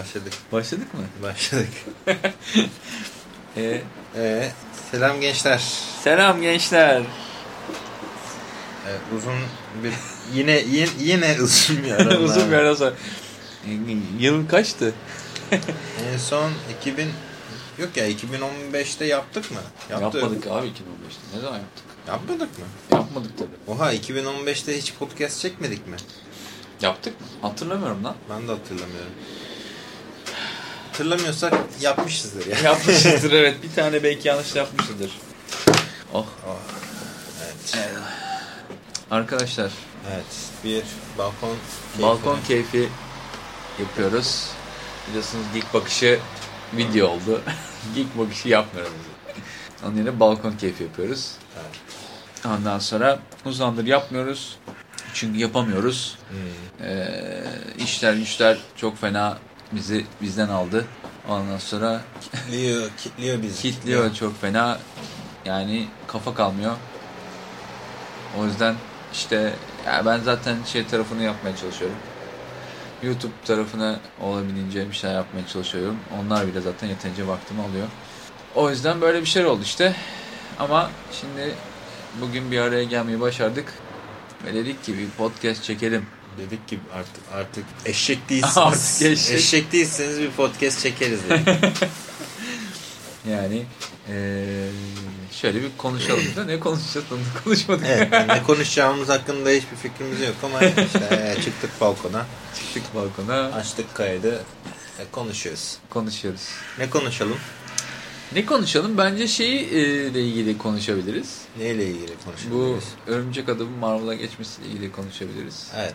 Başladık? Başladık. Mı? Başladık. Ee, Ee, selam gençler. selam gençler. Ee, uzun bir yine yine, yine uzun bir ara. Uzun bir ara sonra. Ee, Yıl kaçtı? En son 2000 yok ya 2015'te yaptık mı? Yaptık. Yapmadık abi 2015'te. Ne zaman yaptık? Yapmadık mı? Yapmadık tabii. Oha 2015'te hiç podcast çekmedik mi? Yaptık mı? Hatırlamıyorum lan. Ben de hatırlamıyorum. Hatırlamıyorsak yapmışızdır ya. Yapmışızdır evet. Bir tane belki yanlış yapmışızdır. Oh. Oh, evet. Evet. Arkadaşlar Evet. Bir balkon keyfi. balkon keyfi yapıyoruz. Biliyorsunuz geek bakışı video oldu. geek bakışı yapmıyoruz. Onun yerine balkon keyfi yapıyoruz. Evet. Ondan sonra uzandır yapmıyoruz. Çünkü yapamıyoruz. Hmm. Ee, işler güçler çok fena bizi bizden aldı. Ondan sonra Kitliyor, kitliyor bizi. kitliyor çok fena. Yani kafa kalmıyor. O yüzden işte ya ben zaten şey tarafını yapmaya çalışıyorum. YouTube tarafına olabildiğince bir şey yapmaya çalışıyorum. Onlar bile zaten yeterince vaktimi alıyor. O yüzden böyle bir şey oldu işte. Ama şimdi bugün bir araya gelmeyi başardık. Ve dedik ki bir podcast çekelim. Dedik ki artık artık eşek değilsiniz. Artık eşek. eşek değilseniz bir podcast çekeriz dedik. Yani eee, şöyle bir konuşalım da ne konuşacağız onu konuşmadık. evet, ne konuşacağımız hakkında hiçbir fikrimiz yok ama işte çıktık balkona, Çıktık balkona açtık kaydı, e, konuşuyoruz. konuşuyoruz. Ne konuşalım? Ne konuşalım? Bence şeyi ile ilgili konuşabiliriz. Neyle ilgili Bu konuşabiliriz? Örümcek Adam'ın Marvel'a geçmesiyle ilgili konuşabiliriz. Evet,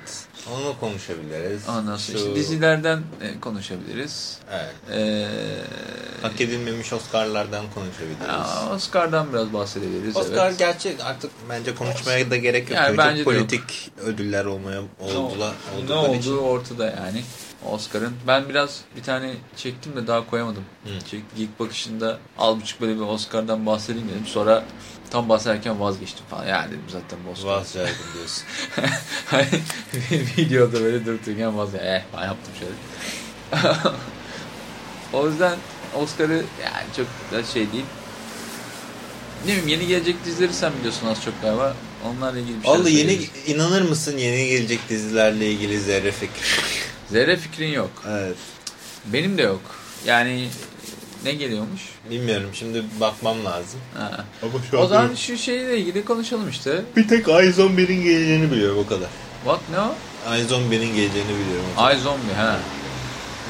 onu konuşabiliriz. Ondan sonra Şu- işte dizilerden e, konuşabiliriz. Evet, Eee, hak edilmemiş Oscar'lardan konuşabiliriz. ya, Oscar'dan biraz bahsedebiliriz. Oscar evet. gerçek artık bence konuşmaya da gerek yok. Yani Çok bence politik ödüller olmaya oldular. ne oldukları olduğu için. ortada yani Oscar'ın. Ben biraz bir tane çektim de daha koyamadım. Hı. Çek, bakışında al buçuk böyle bir Oscar'dan bahsedeyim dedim. Sonra tam bahsederken vazgeçtim falan. Yani dedim zaten bu Oscar. Vazgeçtim diyorsun. Hani videoda böyle durdururken vazgeçtim. Eh ben yaptım şöyle. o yüzden Oscar'ı yani çok da şey değil. Ne bileyim yeni gelecek dizileri sen biliyorsun az çok galiba. Onlarla ilgili bir şey Vallahi yeni inanır mısın yeni gelecek dizilerle ilgili zerre fikir. Zerre fikrin yok. evet. Benim de yok. Yani ne geliyormuş? Bilmiyorum şimdi bakmam lazım. Ha. Ama O zaman şu şeyle ilgili konuşalım işte. bir tek iZombie'nin geleceğini biliyorum o kadar. What ne o? iZombie'nin geleceğini biliyorum. o kadar. Ay Zombie ha.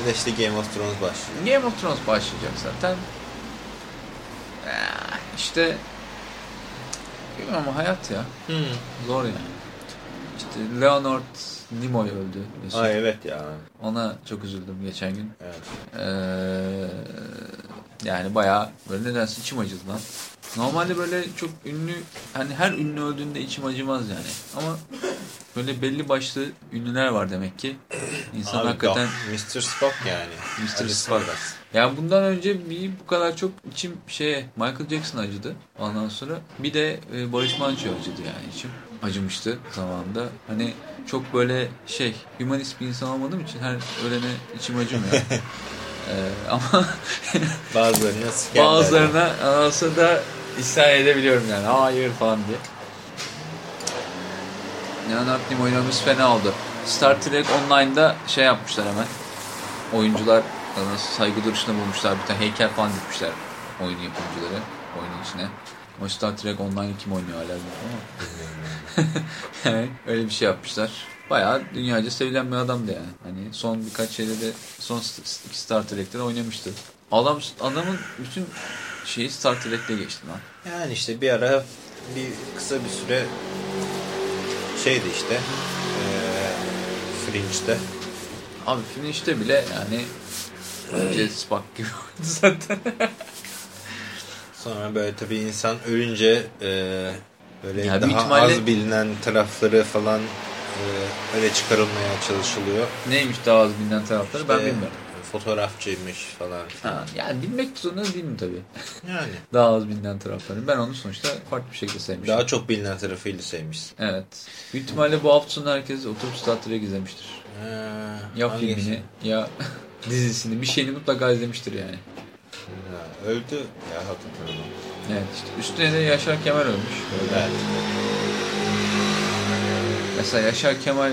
Bir de işte Game of Thrones başlıyor. Game of Thrones başlayacak zaten. Ah, İşte bilmiyorum ama hayat ya. Zor yani. İşte Leonard Nimoy öldü. biliyorsun. Ay evet ya. Ona çok üzüldüm geçen gün. Evet. Ee, yani bayağı böyle nedense içim acıdı lan. Normalde böyle çok ünlü hani her ünlü öldüğünde içim acımaz yani. Ama böyle belli başlı ünlüler var demek ki. İnsan Abi, hakikaten Mr. Spock yani. Mr. Spock. biraz. ya bundan önce bir bu kadar çok içim şeye Michael Jackson acıdı. Ondan sonra bir de e, Barış Manço acıdı yani içim. Acımıştı zamanında. Hani çok böyle şey humanist bir insan olmadığım için her ölene içim acımıyor. Ee, ama Bazılarına bazılarına anası da isyan edebiliyorum yani. Hayır falan diye. Leonard Nimoy oynamamız fena oldu. Star Trek Online'da şey yapmışlar hemen. Oyuncular saygı duruşunda bulmuşlar. Bir tane heykel falan dikmişler oyun yapımcıları oyunun içine. O Star Trek Online kim oynuyor hala ama. yani öyle bir şey yapmışlar. Bayağı dünyaca sevilen bir adamdı yani. Hani son birkaç şeyde de son iki Star Trek'te oynamıştı. Adam adamın bütün şeyi Star Trek'te geçti lan. Yani işte bir ara bir kısa bir süre şeydi işte eee Fringe'de. Abi işte bile yani Jet Spock gibi zaten. Sonra böyle tabii insan ölünce eee böyle Ya daha ihtimalle- az bilinen tarafları falan eee, öyle çıkarılmaya çalışılıyor. Neymiş daha az bilinen tarafları ben İşte bilmiyorum. Fotoğrafçıymış falan. Ha, yani bilmek zorunda değilim tabii. Yani Daha az bilinen tarafları. Ben onu sonuçta farklı bir şekilde sevmişim. daha çok bilinen tarafıyla sevmişsin. Evet. Büyük ihtimalle bu hafta sonu herkes oturup Star Trek izlemiştir. Ee, Ya hangisi? filmini ya dizisini bir şeyini mutlaka izlemiştir yani. Ha, öldü. Ya hatırlamıyorum. Evet işte üstüne de Yaşar Kemal ölmüş. Evet. Mesela Yaşar Kemal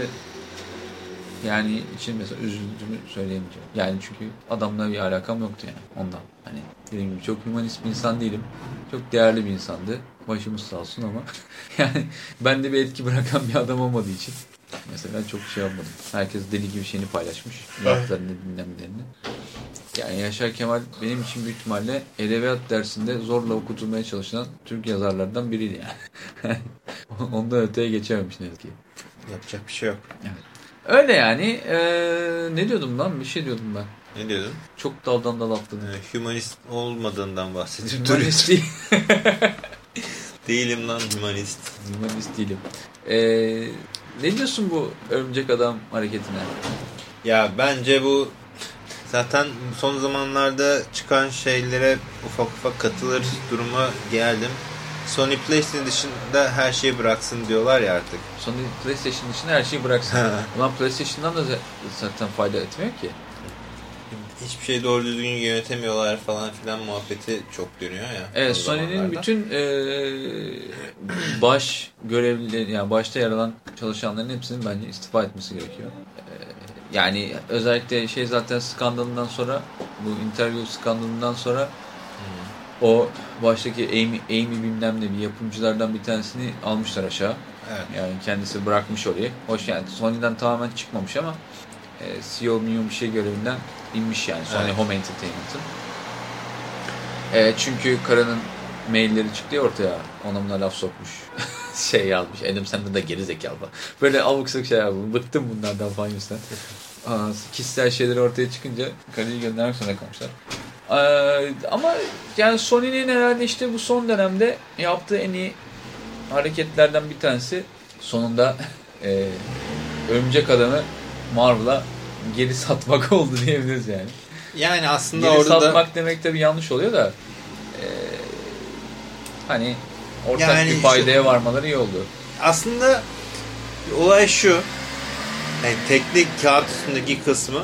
yani için mesela üzüldüğümü söyleyemeyeceğim. Yani çünkü adamla bir alakam yoktu yani ondan. Hani dediğim gibi çok humanist bir insan değilim. Çok değerli bir insandı. Başımız sağ olsun ama yani bende bir etki bırakan bir adam olmadığı için mesela çok şey yapmadım. Herkes deli gibi şeyini paylaşmış. Laflarını dinlemlerini. Yani Yaşar Kemal benim için büyük ihtimalle edebiyat dersinde zorla okutulmaya çalışılan Türk yazarlardan biriydi yani. Ondan öteye geçememiş ne yazık ki. Yapacak bir şey yok. Öyle yani. Ee, ne diyordum lan? Bir şey diyordum ben. Ne diyordun? Çok daldan dal atladım. Ee, humanist olmadığından bahsedip Humanist değil. Değilim lan humanist. Humanist değilim. Ee, ne diyorsun bu örümcek adam hareketine? Ya bence bu zaten son zamanlarda çıkan şeylere ufak ufak katılır duruma geldim. Sony PlayStation dışında her şeyi bıraksın diyorlar ya artık. Sony PlayStation için her şeyi bıraksın. Ulan PlayStation'dan da zaten fayda etmiyor ki. Hiçbir şey doğru düzgün yönetemiyorlar falan filan muhabbeti çok dönüyor ya. Evet son Sony'nin bütün e, baş görevlileri yani başta yer alan çalışanların hepsinin bence istifa etmesi gerekiyor. Yani özellikle şey zaten skandalından sonra bu interview skandalından sonra o baştaki Amy, Amy bilmem ne bir yapımcılardan bir tanesini almışlar aşağı. Evet. Yani kendisi bırakmış orayı. Hoş yani Sony'den tamamen çıkmamış ama e, CEO milyon bir şey görevinden inmiş yani Sony Evet. Home Entertainment'ın. E, çünkü karının mailleri çıktı ya ortaya. Ona buna laf sokmuş. şey yazmış. Adam senden de geri zekalı falan. Böyle abuk sabuk şey yapmış. Bıktım bunlardan falan yüzden. Kişisel şeyler ortaya çıkınca karıyı göndermek zorunda kalmışlar. Ee, ama yani Sony'nin herhalde işte bu son dönemde yaptığı en iyi hareketlerden bir tanesi sonunda e, Örümcek Adam'ı Marvel'a geri satmak oldu diyebiliriz yani. Yani aslında Geri orada satmak da demek tabii yanlış oluyor da e, hani ortak Yani bir şu- faydaya varmaları iyi oldu. aslında olay şu. Yani teknik kağıt üstündeki kısmı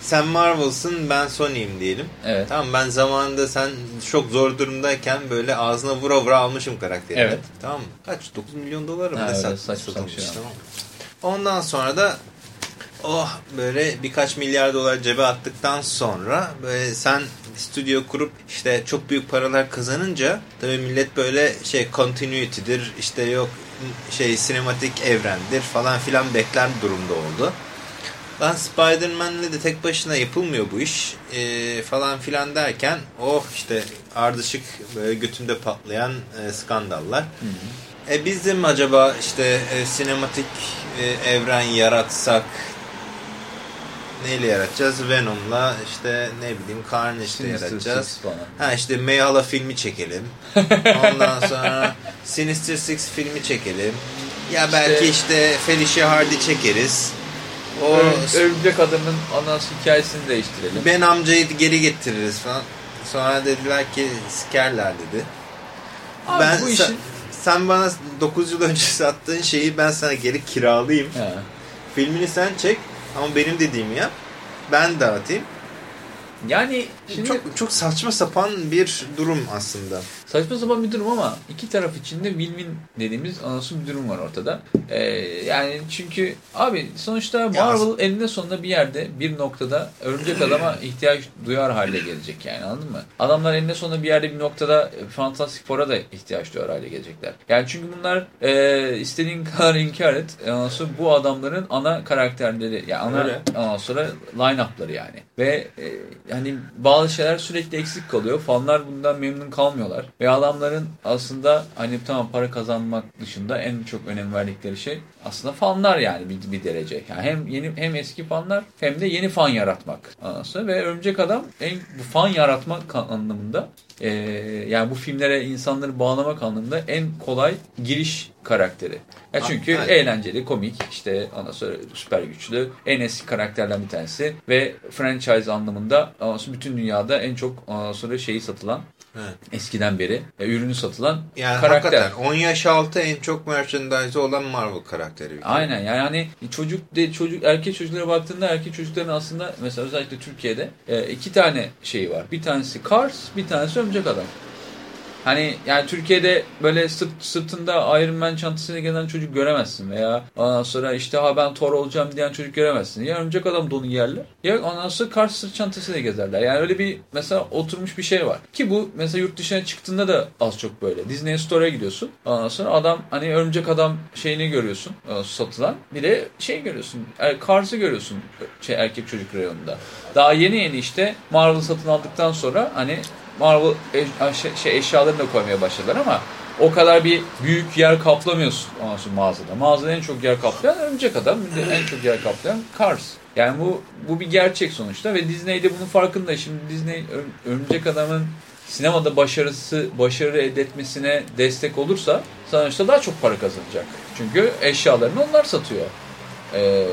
sen Marvel'sın ben Sony'yim diyelim. Evet. Tamam ben zamanında sen çok zor durumdayken böyle ağzına vura vura almışım karakteri. Evet. Tamam mı? Kaç? 9 milyon dolar mı? Satılmış, sapan şey tamam? Ondan sonra da oh böyle birkaç milyar dolar cebe attıktan sonra böyle sen stüdyo kurup işte çok büyük paralar kazanınca tabii millet böyle şey continuity'dir işte yok şey sinematik evrendir falan filan bekler durumda oldu. Lan Spider-Man'le de tek başına yapılmıyor bu iş ee, falan filan derken oh işte ardışık böyle götünde patlayan e, skandallar. E biz de mi acaba işte e, sinematik e, evren yaratsak neyle yaratacağız? Venom'la işte ne bileyim Carnage'le yaratacağız. Ha işte Mayhala filmi çekelim. Ondan sonra Sinister Six filmi çekelim. Ya belki işte Felicia Hardy çekeriz. O Ör- Örümcek Adam'ın anası hikayesini değiştirelim. Ben amcayı geri getiririz falan. Sonra dediler ki sikerler dedi. Abi ben bu sen, işin... sen bana 9 yıl önce sattığın şeyi ben sana geri kiralayayım. Ha. Filmini sen çek ama benim dediğimi yap. Ben dağıtayım. Yani şimdi Çok çok saçma sapan bir durum aslında. Saçma sapan bir durum ama iki taraf içinde win-win dediğimiz anasıl bir durum var ortada. Ee, yani çünkü abi sonuçta Marvel eninde sonunda bir yerde bir noktada örümcek adama ihtiyaç duyar hale gelecek yani anladın mı? Adamlar eninde sonunda bir yerde bir noktada e, Fantastic Four'a da ihtiyaç duyar hale gelecekler. Yani çünkü bunlar e, istediğin kadar inkar et. Ondan sonra bu adamların ana karakterleri yani ana Öyle. ondan sonra line-up'ları yani. Ve e, yani bazı şeyler sürekli eksik kalıyor. Fanlar bundan memnun kalmıyorlar. Ve adamların aslında hani tamam para kazanmak dışında en çok önem verdikleri şey aslında fanlar yani bir, bir derece. Yani hem yeni hem eski fanlar hem de yeni fan yaratmak. Aslında. Ve Örümcek Adam en bu fan yaratmak anlamında e, yani bu filmlere insanları bağlamak anlamında en kolay giriş karakteri. Ya çünkü evet. eğlenceli, komik, işte sonra süper güçlü, en eski karakterlerden bir tanesi ve franchise anlamında bütün dünyada en çok sonra şeyi satılan Evet. Eskiden beri e, ürünü satılan Yani karakter. hakikaten 10 yaş altı en çok merchandise olan Marvel karakteri. Aynen yani hani çocuk de çocuk erkek çocuklara baktığında erkek çocukların aslında mesela özellikle Türkiye'de e, iki tane şeyi var. Bir tanesi Cars, bir tanesi Örümcek Adam. Hani yani Türkiye'de böyle sırt, sırtında Iron Man çantasıyla gelen çocuk göremezsin veya ondan sonra işte ha ben Thor olacağım diyen çocuk göremezsin. Ya Örümcek Adam donu giyerler ya ondan sonra Cars sırt çantasıyla gezerler. Yani öyle bir mesela oturmuş bir şey var. Ki bu mesela yurt dışına çıktığında da az çok böyle. Disney Store'a gidiyorsun. Ondan sonra adam hani Örümcek Adam şeyini görüyorsun e, satılan. Bir de şey görüyorsun. Er, Cars'ı görüyorsun şey, erkek çocuk reyonunda. Daha yeni yeni işte Marvel satın aldıktan sonra hani Marvel e- şey, şey, eşyalarını da koymaya başladılar ama o kadar bir büyük yer kaplamıyorsun ondan sonra mağazada. Mağazada en çok yer kaplayan Örümcek Adam, en çok yer kaplayan Cars. Yani bu bu bir gerçek sonuçta ve Disney de bunun farkında. Şimdi Disney Ör- Örümcek Adam'ın sinemada başarısı, başarı elde etmesine destek olursa sonuçta daha çok para kazanacak. Çünkü eşyalarını onlar satıyor. Ee,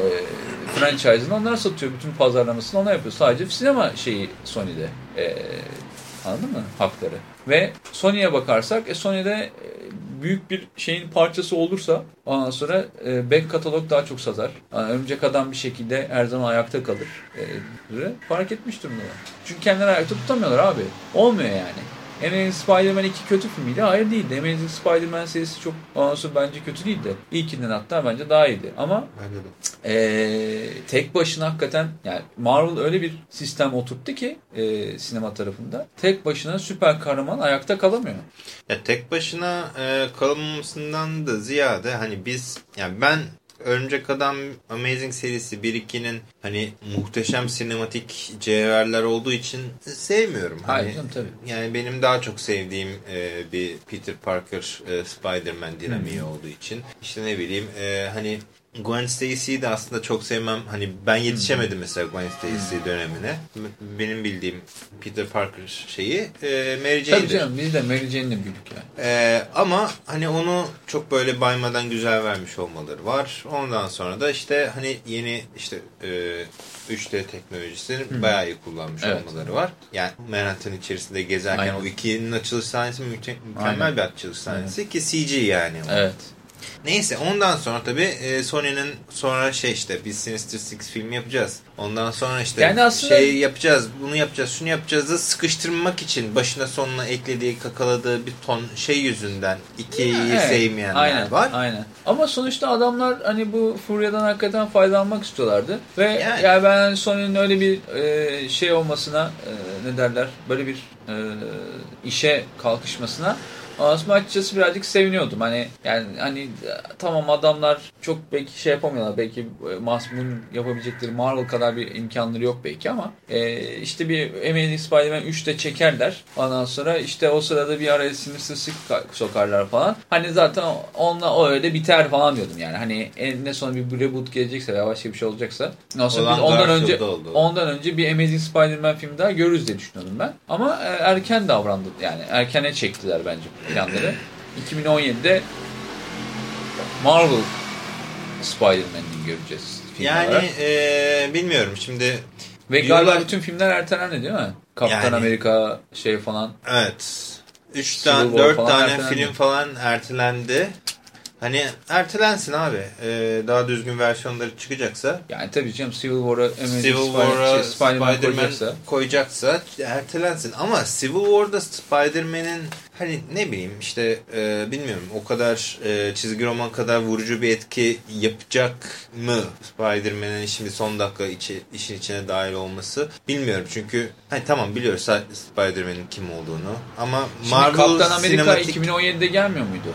franchise'ını onlar satıyor. Bütün pazarlamasını onlar yapıyor. Sadece sinema şeyi Sony'de. Ee, anladın mı? Hakları. Ve Sony'ye bakarsak e, Sony'de e, büyük bir şeyin parçası olursa ondan sonra e, back katalog daha çok satar. Yani örümcek adam bir şekilde her zaman ayakta kalır. E, fark etmiş durumda. Çünkü kendileri ayakta tutamıyorlar abi. Olmuyor yani. Amazing Spider-Man 2 kötü film miydi? Hayır değildi. Amazing Spider-Man serisi çok ondan sonra bence kötü değildi. İlkinden hatta bence daha iyiydi. Ama Bence de. ee, tek başına hakikaten yani Marvel öyle bir sistem oturttu ki e, sinema tarafında tek başına süper kahraman ayakta kalamıyor. Ya tek başına e, kalınmamasından da ziyade hani biz yani ben Örümcek Adam Amazing serisi 1-2'nin hani muhteşem sinematik cevherler olduğu için sevmiyorum. Hani, Hayır canım, tabii. Yani benim daha çok sevdiğim e, bir Peter Parker e, Spider-Man dinamiği olduğu için. İşte ne bileyim e, hani Gwen Stacy'yi de aslında çok sevmem. Hani ben yetişemedim mesela Gwen Stacy dönemine. Benim bildiğim Peter Parker şeyi e, Mary Tabii Jane'dir. canım biz de Mary Jane'le büyüdük yani. Ee, ama hani onu çok böyle baymadan güzel vermiş olmaları var. Ondan sonra da işte hani yeni işte e, 3D teknolojisini bayağı iyi kullanmış Evet. olmaları var. Yani Manhattan içerisinde gezerken Aynen. o ikinin açılış sahnesi müke- mükemmel Aynen. bir açılış sahnesi ki CG yani. o. Evet. Neyse ondan sonra tabii e, Sony'nin sonra şey işte biz Sinister Six filmi yapacağız. Ondan sonra işte Yani aslında- şey yapacağız, bunu yapacağız, şunu yapacağız da sıkıştırmak için başına sonuna eklediği, kakaladığı bir ton şey yüzünden ikiyi Evet, sevmeyenler aynen, var. Aynen. Ama sonuçta adamlar hani bu furyadan hakikaten faydalanmak istiyorlardı. Ve Yani. yani, ben Sony'nin öyle bir e, şey olmasına e, ne derler böyle bir e, işe kalkışmasına aslında açıkçası birazcık seviniyordum. Hani yani hani tamam adamlar çok belki şey yapamıyorlar. Belki e, Mahsum'un yapabilecekleri Marvel kadar bir imkanları yok belki ama e, işte bir Amazing Spider-Man 3'te çekerler. Ondan sonra işte o sırada bir araya Sinister Six sokarlar falan. Hani zaten onunla o öyle biter falan diyordum yani. Hani eninde sonra bir reboot gelecekse veya başka bir şey olacaksa. Ondan sonra Olan biz ondan önce oldu. ondan önce bir Amazing Spider-Man filmi daha görürüz diye düşünüyordum ben. Ama e, erken davrandı. Yani erkene çektiler bence planları. 2017'de Marvel Spider-Man'i göreceğiz. Yani olarak. e, bilmiyorum şimdi Ve diyorlar- galiba bütün filmler ertelendi değil mi? Kaptan Yani- Amerika şey falan. evet 3 Civil tane War 4 falan tane ertelendi. film falan ertelendi. Hani ertelensin abi. E, daha düzgün versiyonları çıkacaksa Yani tabii canım Civil War'a Civil Spider- War'a şey, Spider-Man Spider-Man koyacaksa. koyacaksa ertelensin. Ama Civil War'da Spider-Man'in hani ne bileyim işte e, bilmiyorum o kadar e, çizgi roman kadar vurucu bir etki yapacak mı Spider-Man'in şimdi son dakika içi, işin içine dahil olması bilmiyorum. Çünkü hani tamam biliyoruz Spider-Man'in kim olduğunu ama Şimdi Marvel Kaptan Amerika sinematik 2017'de gelmiyor muydu?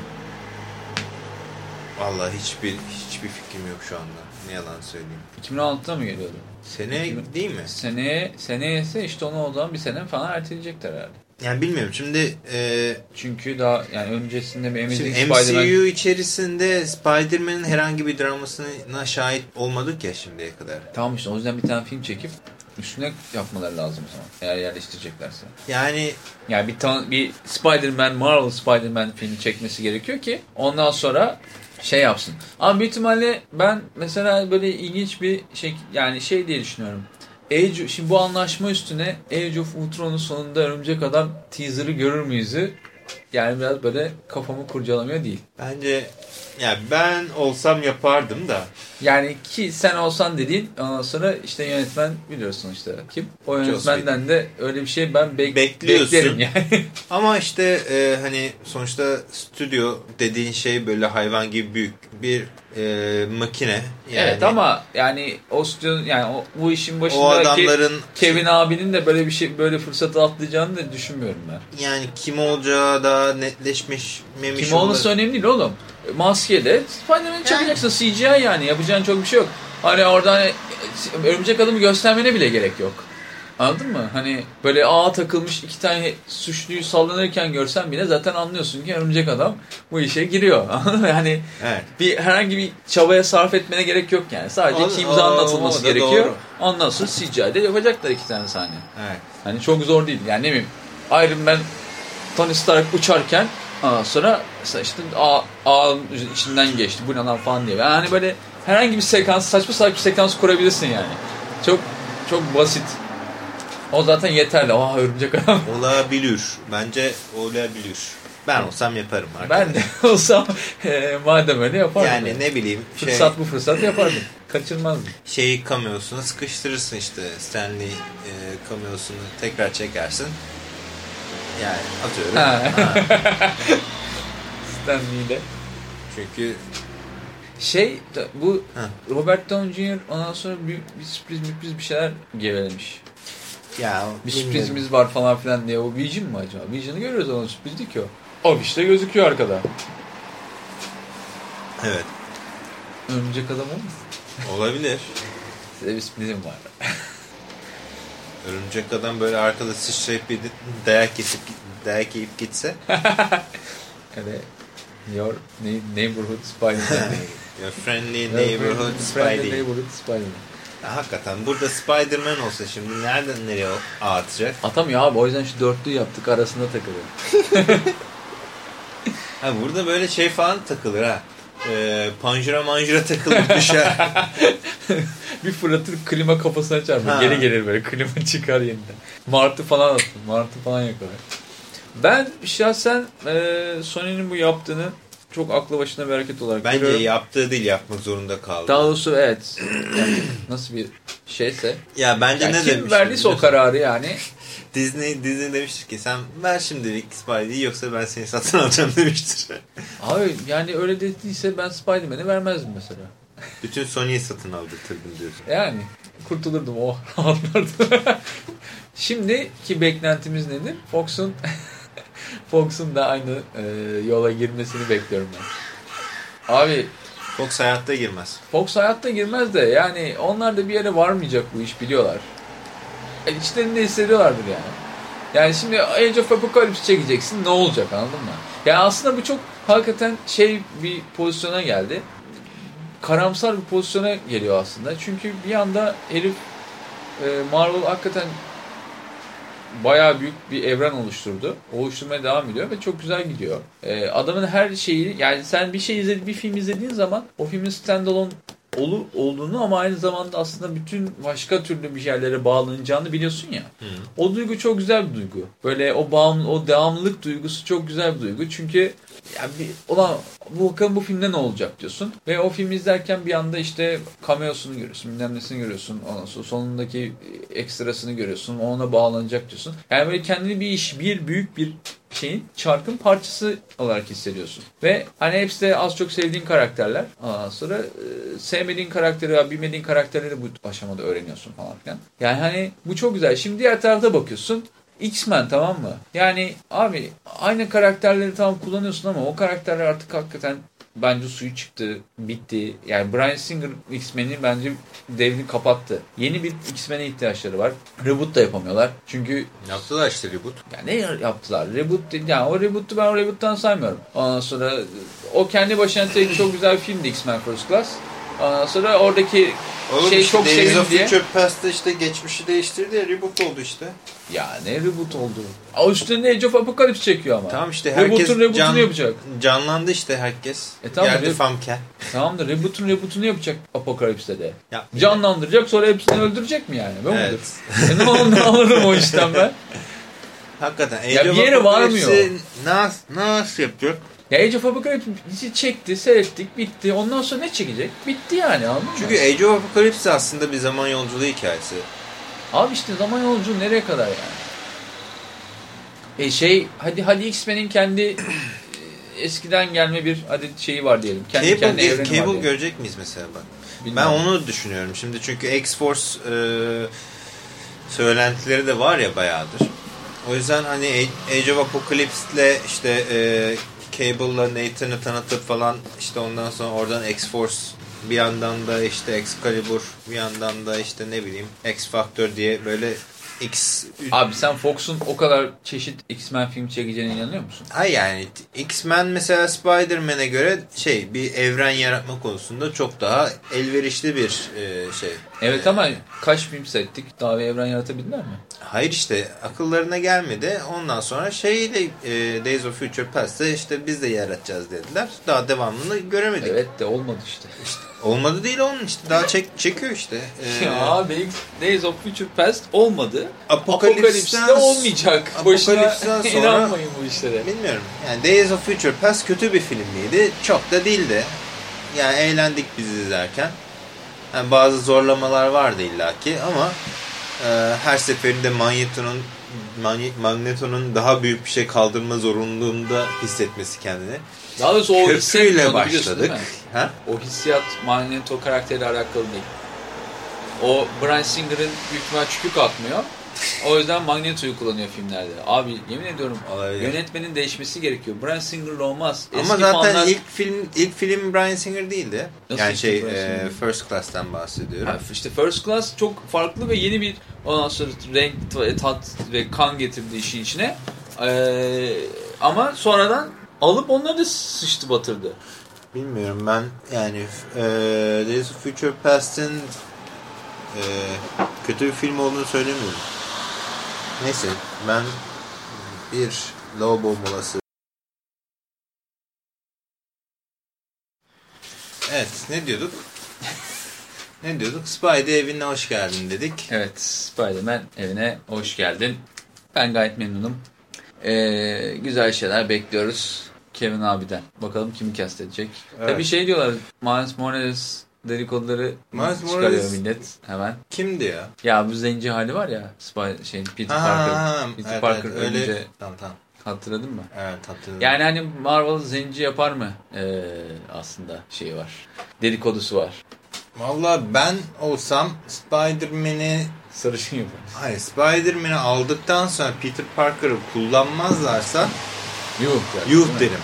Vallahi hiçbir hiçbir fikrim yok şu anda. Ne yalan söyleyeyim. 2016'da mı geliyordu? Sene İki- değil mi? Seneye, seneye ise işte onu o zaman bir sene falan erteleyecekler herhalde. Yani bilmiyorum. Şimdi e, Çünkü daha yani öncesinde bir Amazing Spider-Man MCU içerisinde Spider-Man'in herhangi bir dramasına şahit olmadık ya şimdiye kadar. Tamam işte o yüzden bir tane film çekip üstüne yapmaları lazım o zaman. Eğer yerleştireceklerse. Yani Yani bir, bir Spider-Man, Marvel Spider-Man filmi çekmesi gerekiyor ki ondan sonra şey yapsın. Ama büyük ihtimalle ben mesela böyle ilginç bir şey yani şey diye düşünüyorum. Age, şimdi bu anlaşma üstüne Age of Ultron'un sonunda Örümcek Adam teaser'ı görür müyüzü? Yani biraz böyle kafamı kurcalamıyor değil. Bence ya ben olsam yapardım da. Yani ki sen olsan dediğin ondan sonra işte yönetmen biliyorsun işte kim. O yönetmenden de öyle bir şey ben bek Bekliyorsun. beklerim yani. Ama işte e, hani sonuçta stüdyo dediğin şey böyle hayvan gibi büyük bir e, makine. Yani evet ama yani o stüdyo yani o, bu işin o başındaki adamların Kevin abinin de böyle bir şey böyle fırsatı atlayacağını da düşünmüyorum ben. yani kim olacağı da netleşmiş memiş Kim olması olabilir. önemli değil oğlum. Maskeyle Spider-Man'i çakacaksın. CGI yani. Yapacağın çok bir şey yok. Hani oradan e, örümcek adamı göstermene bile gerek yok. Anladın mı? Hani böyle ağa takılmış iki tane suçluyu sallanırken görsen bile zaten anlıyorsun ki örümcek adam bu işe giriyor. Anladın mı? Yani Evet. bir herhangi bir çabaya sarf etmene gerek yok yani. Sadece O- iki imzanın o- atılması o gerekiyor. doğru. Ondan sonra CGI'de yapacaklar iki tane sahne. Evet. Hani çok zor değil. Yani ne bileyim Iron Man Tony Stark uçarken ondan sonra işte ağ, ağın içinden geçti bu ne lan falan diye. Yani böyle herhangi bir sekans saçma saçma bir sekans kurabilirsin yani. Çok çok basit. O zaten yeterli. Aa örümcek adam. Olabilir. Bence olabilir. Ben olsam yaparım Ben arkadaşlar. de olsam e, madem öyle yapardım. Yani ne bileyim şey, Fırsat bu fırsat yapardım. Kaçırmazdım. şeyi cameosunu sıkıştırırsın işte Stanley e, cameosunu tekrar çekersin. Yani atıyorum. Ha. Ha. Stanley'de. Çünkü Şey bu Ha. Robert Downey Jr. ondan sonra bir, bir sürpriz sürpriz bir şeyler gevelemiş. ya Bir bilmiyorum. sürprizimiz var falan filan diye. O Vision mı acaba? Vision'ı görüyoruz ama sürpriz değil ki o. O işte gözüküyor arkada. Evet. Örümcek adam olmasın? Olabilir. Size bir sürprizim var. Örümcek adam böyle arkada sıçrayıp bir dayak yiyip, dayak yiyip gitse. Yani your ne- neighborhood Spider-Man. Your friendly neighborhood Friendly Spidey. neighborhood Spider-Man. Hakikaten burada Spider-Man olsa şimdi nereden nereye atacak? Atamıyor abi o yüzden şu dörtlüyü yaptık arasında takılıyor. Ha, burada böyle şey falan takılır ha. Ee, panjura manjura takılır düşer. bir fırlatır klima kafasına çarpar. Geri gelir böyle klima çıkar yeniden. Martı falan atın. Martı falan yakalar. Ben şahsen e, Sony'nin bu yaptığını çok aklı başına bir hareket olarak Bence görüyorum. yaptığı değil yapmak zorunda kaldı. Daha doğrusu evet. Yani nasıl bir şeyse. ya bence Yani ne kim demiştir verdiyse o kararı yani. Disney, Disney demiştir ki sen ver şimdilik Spidey'i yoksa ben seni satın alacağım demiştir. Abi yani öyle dediyse ben Spider-Man'i vermezdim mesela. Bütün Sony'yi satın aldırtırdım diyorsun. Yani kurtulurdum o rahatlardım. Şimdiki beklentimiz nedir? Fox'un Fox'un da aynı e, yola girmesini bekliyorum ben. Abi Fox hayatta girmez. Fox hayatta girmez de yani onlar da bir yere varmayacak bu iş biliyorlar. E, içlerinde hissediyorlardır yani. Yani şimdi Age of Apocalypse çekeceksin ne olacak anladın mı? Yani aslında bu çok hakikaten şey bir pozisyona geldi. Karamsar bir pozisyona geliyor aslında. Çünkü bir anda herif e, Marvel hakikaten bayağı büyük bir evren oluşturdu. Oluşturmaya devam ediyor ve çok güzel gidiyor. Ee, adamın her şeyi yani sen bir şey izledi, bir film izlediğin zaman o filmin standalone olu, olduğunu ama aynı zamanda aslında bütün başka türlü bir yerlere bağlanacağını biliyorsun ya. Hı. O duygu çok güzel bir duygu. Böyle o bağımlı, o devamlılık duygusu çok güzel bir duygu. Çünkü ya bir, ulan bu bakalım bu filmde ne olacak diyorsun. Ve o filmi izlerken bir anda işte cameo'sunu görüyorsun, bilmem görüyorsun. Ondan sonra sonundaki ekstrasını görüyorsun. Ona bağlanacak diyorsun. Yani böyle kendini bir iş, bir büyük bir şeyin çarkın parçası olarak hissediyorsun. Ve hani hepsi de az çok sevdiğin karakterler. Ondan sonra e, sevmediğin karakteri bilmediğin karakterleri bu aşamada öğreniyorsun falan filan. Yani hani bu çok güzel. Şimdi diğer tarafta bakıyorsun. X-Men tamam mı? Yani abi aynı karakterleri tamam kullanıyorsun ama o karakterler artık hakikaten bence suyu çıktı, bitti. Yani Bryan Singer X-Men'i bence devrini kapattı. Yeni bir X-Men'e ihtiyaçları var. Reboot da yapamıyorlar. Çünkü Yaptılar işte reboot. yani ne yaptılar? Reboot dedi. Yani o reboot'u ben o reboot'tan saymıyorum. Ondan sonra o kendi başına tek çok güzel bir filmdi X-Men First Class. Ondan sonra oradaki Oğlum şey işte çok Days of diye. Future Past'ta işte geçmişi değiştirdi ya reboot oldu işte. Ya ne reboot oldu? Aa, üstüne Age of Apocalypse çekiyor ama. Tamam işte herkes Reboot'un reboot'unu can- yapacak. canlandı işte herkes. E tamam, Geldi Famke. Tamam da reboot'un reboot'unu yapacak Apocalypse'de de. Ya, Canlandıracak sonra hepsini öldürecek mi yani? Böyle Evet. E ne olur ne alırım o işten ben. Hakikaten. Age Ya bir yere Apocalypse'i varmıyor. Nasıl, nasıl yapacak? Ya Age of Apocalypse çekti, seyrettik, bitti. Ondan sonra ne çekecek? Bitti yani anladın mı? Çünkü Age of Apocalypse aslında bir zaman yolculuğu hikayesi. Abi işte zaman yolculuğu nereye kadar yani? E şey hadi hadi X-Men'in kendi e, eskiden gelme bir hadi şeyi var diyelim. Kendi Cable, kendi evreni var Cable diyelim. görecek miyiz mesela bak? Bilmem. Ben onu düşünüyorum. Şimdi çünkü X-Force e, söylentileri de var ya bayağıdır. O yüzden hani Age of Apocalypse'le işte e, Cable'la Nathan'ı tanıtıp falan işte ondan sonra oradan X-Force bir yandan da işte Excalibur bir yandan da işte ne bileyim X-Factor diye böyle X... Abi sen Fox'un o kadar çeşit X-Men film çekeceğine inanıyor musun? Hay yani X-Men mesela Spider-Man'e göre şey bir evren yaratma konusunda çok daha elverişli bir e, şey. Evet ama kaç film seyrettik? Daha bir evren yaratabildiler mi? Hayır işte akıllarına gelmedi. Ondan sonra şeyle e, Days of Future Past'te işte biz de yaratacağız dediler. Daha devamını göremedik. Evet de olmadı işte. Olmadı değil onun işte. Daha çek, çekiyor işte. Ee, Ya abi Days of Future Past olmadı. Apocalypse'de olmayacak. Apocalypse'den sonra- inanmayın bu işlere. Bilmiyorum. Yani Days of Future Past kötü bir film miydi? Çok da değildi. Yani eğlendik biz izlerken. Yani bazı zorlamalar vardı illaki ama e, her seferinde Magneto'nun Magneto'nun daha büyük bir şey kaldırma zorunluluğunda hissetmesi kendini. Daha doğrusu o Köprüyle başladık. Ha? O hissiyat Magneto karakteriyle alakalı değil. O Bryan Singer'ın büyük ihtimal çükü kalkmıyor. O yüzden Magneto'yu kullanıyor filmlerde. Abi yemin ediyorum Olabilir. yönetmenin değişmesi gerekiyor. Bryan Singer'la olmaz. Eski Ama zaten fanlar- ilk film ilk film Bryan Singer değildi. Nasıl yani şey e? First Class'tan bahsediyorum. Ha, işte First Class çok farklı ve yeni bir ondan sonra renk, tat ve kan getirdi işin içine. Ee, ama sonradan alıp onları da sıçtı batırdı. Bilmiyorum ben yani e, Days of Future Past'in e, kötü bir film olduğunu söylemiyorum. Neyse ben bir lavabo molası. Evet ne diyorduk? ne diyorduk? Spidey evine hoş geldin dedik. Evet, Spider-Man evine hoş geldin. Ben gayet memnunum. Ee, güzel şeyler bekliyoruz Kevin abiden. Bakalım kimi cast edecek. Evet. Tabii şey diyorlar, Miles Morales dedikoduları Miles çıkarıyor Morales- millet hemen. Kimdi ya? Ya bu zenci hali var ya, Spider şey Peter Ha, Parker. ha, ha. Peter Evet, Parker evet, öyle. ölünce Tamam tamam. hatırladın mı? Evet hatırladım. Yani hani Marvel zenci yapar mı? Ee, aslında şeyi var. Dedikodusu var. Valla ben olsam Spider-Man'i Sarışın yapar. Hayır Spider-Man'i aldıktan sonra Peter Parker'ı kullanmazlarsa Yuh. der, yuh değil mi?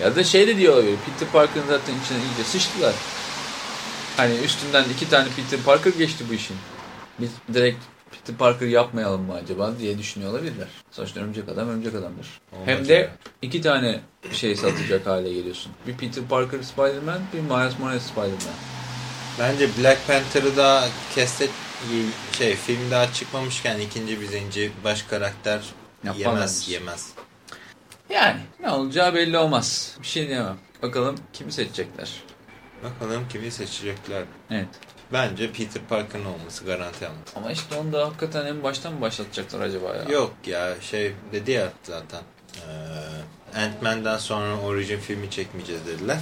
Ya da şey de diyor olabilir. Peter Parker'ın zaten içine iyice sıçtılar. Hani üstünden iki tane Peter Parker geçti bu işin. Biz direkt Peter Parker yapmayalım mı acaba diye düşünüyor olabilirler. Sonuçta örümcek adam örümcek adamdır. Olmaz Hem de yani. iki tane şey satacak hale geliyorsun. Bir Peter Parker Spider-Man, bir Miles Morales Spider-Man. Bence Black Panther'ı da kestet şey film daha çıkmamışken ikinci bir zenci baş karakter Yaparlar yemez yemez. Yani ne olacağı belli olmaz. Bir şey diyemem. Bakalım kimi seçecekler. Bakalım kimi seçecekler. Evet. Bence Peter Parker'ın olması garanti ama. Ama işte onu da hakikaten en baştan mı başlatacaklar acaba ya? Yok ya şey dedi ya zaten. Ee, Ant-Man'den sonra orijin filmi çekmeyeceğiz dediler.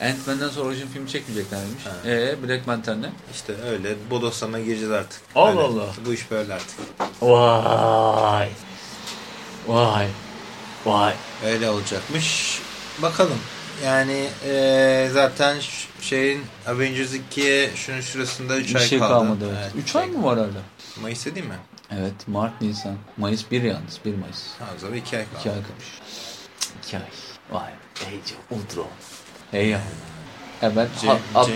Ant-Man'den sonra orijin film çekmeyeceklermiş. Ha. Eee Black Panther ne? İşte öyle bodoslama gireceğiz artık. Allah Öyle. Allah. Bu iş böyle artık. Vay. Vay. Vay. Öyle olacakmış. Bakalım. Yani eee, zaten şeyin Avengers 2'ye şunun şurasında 3 Bir ay şey kaldı. kalmadı. Evet. Evet, 3 ay mı var hala? Mayıs'ta değil mi? Evet. Mart, Nisan. Mayıs 1 yalnız. 1 Mayıs. Ha, o zaman 2 ay kaldı. 2 ay kalmış. 2 ay. Vay. Age of Ultron. Hey ya. Hemen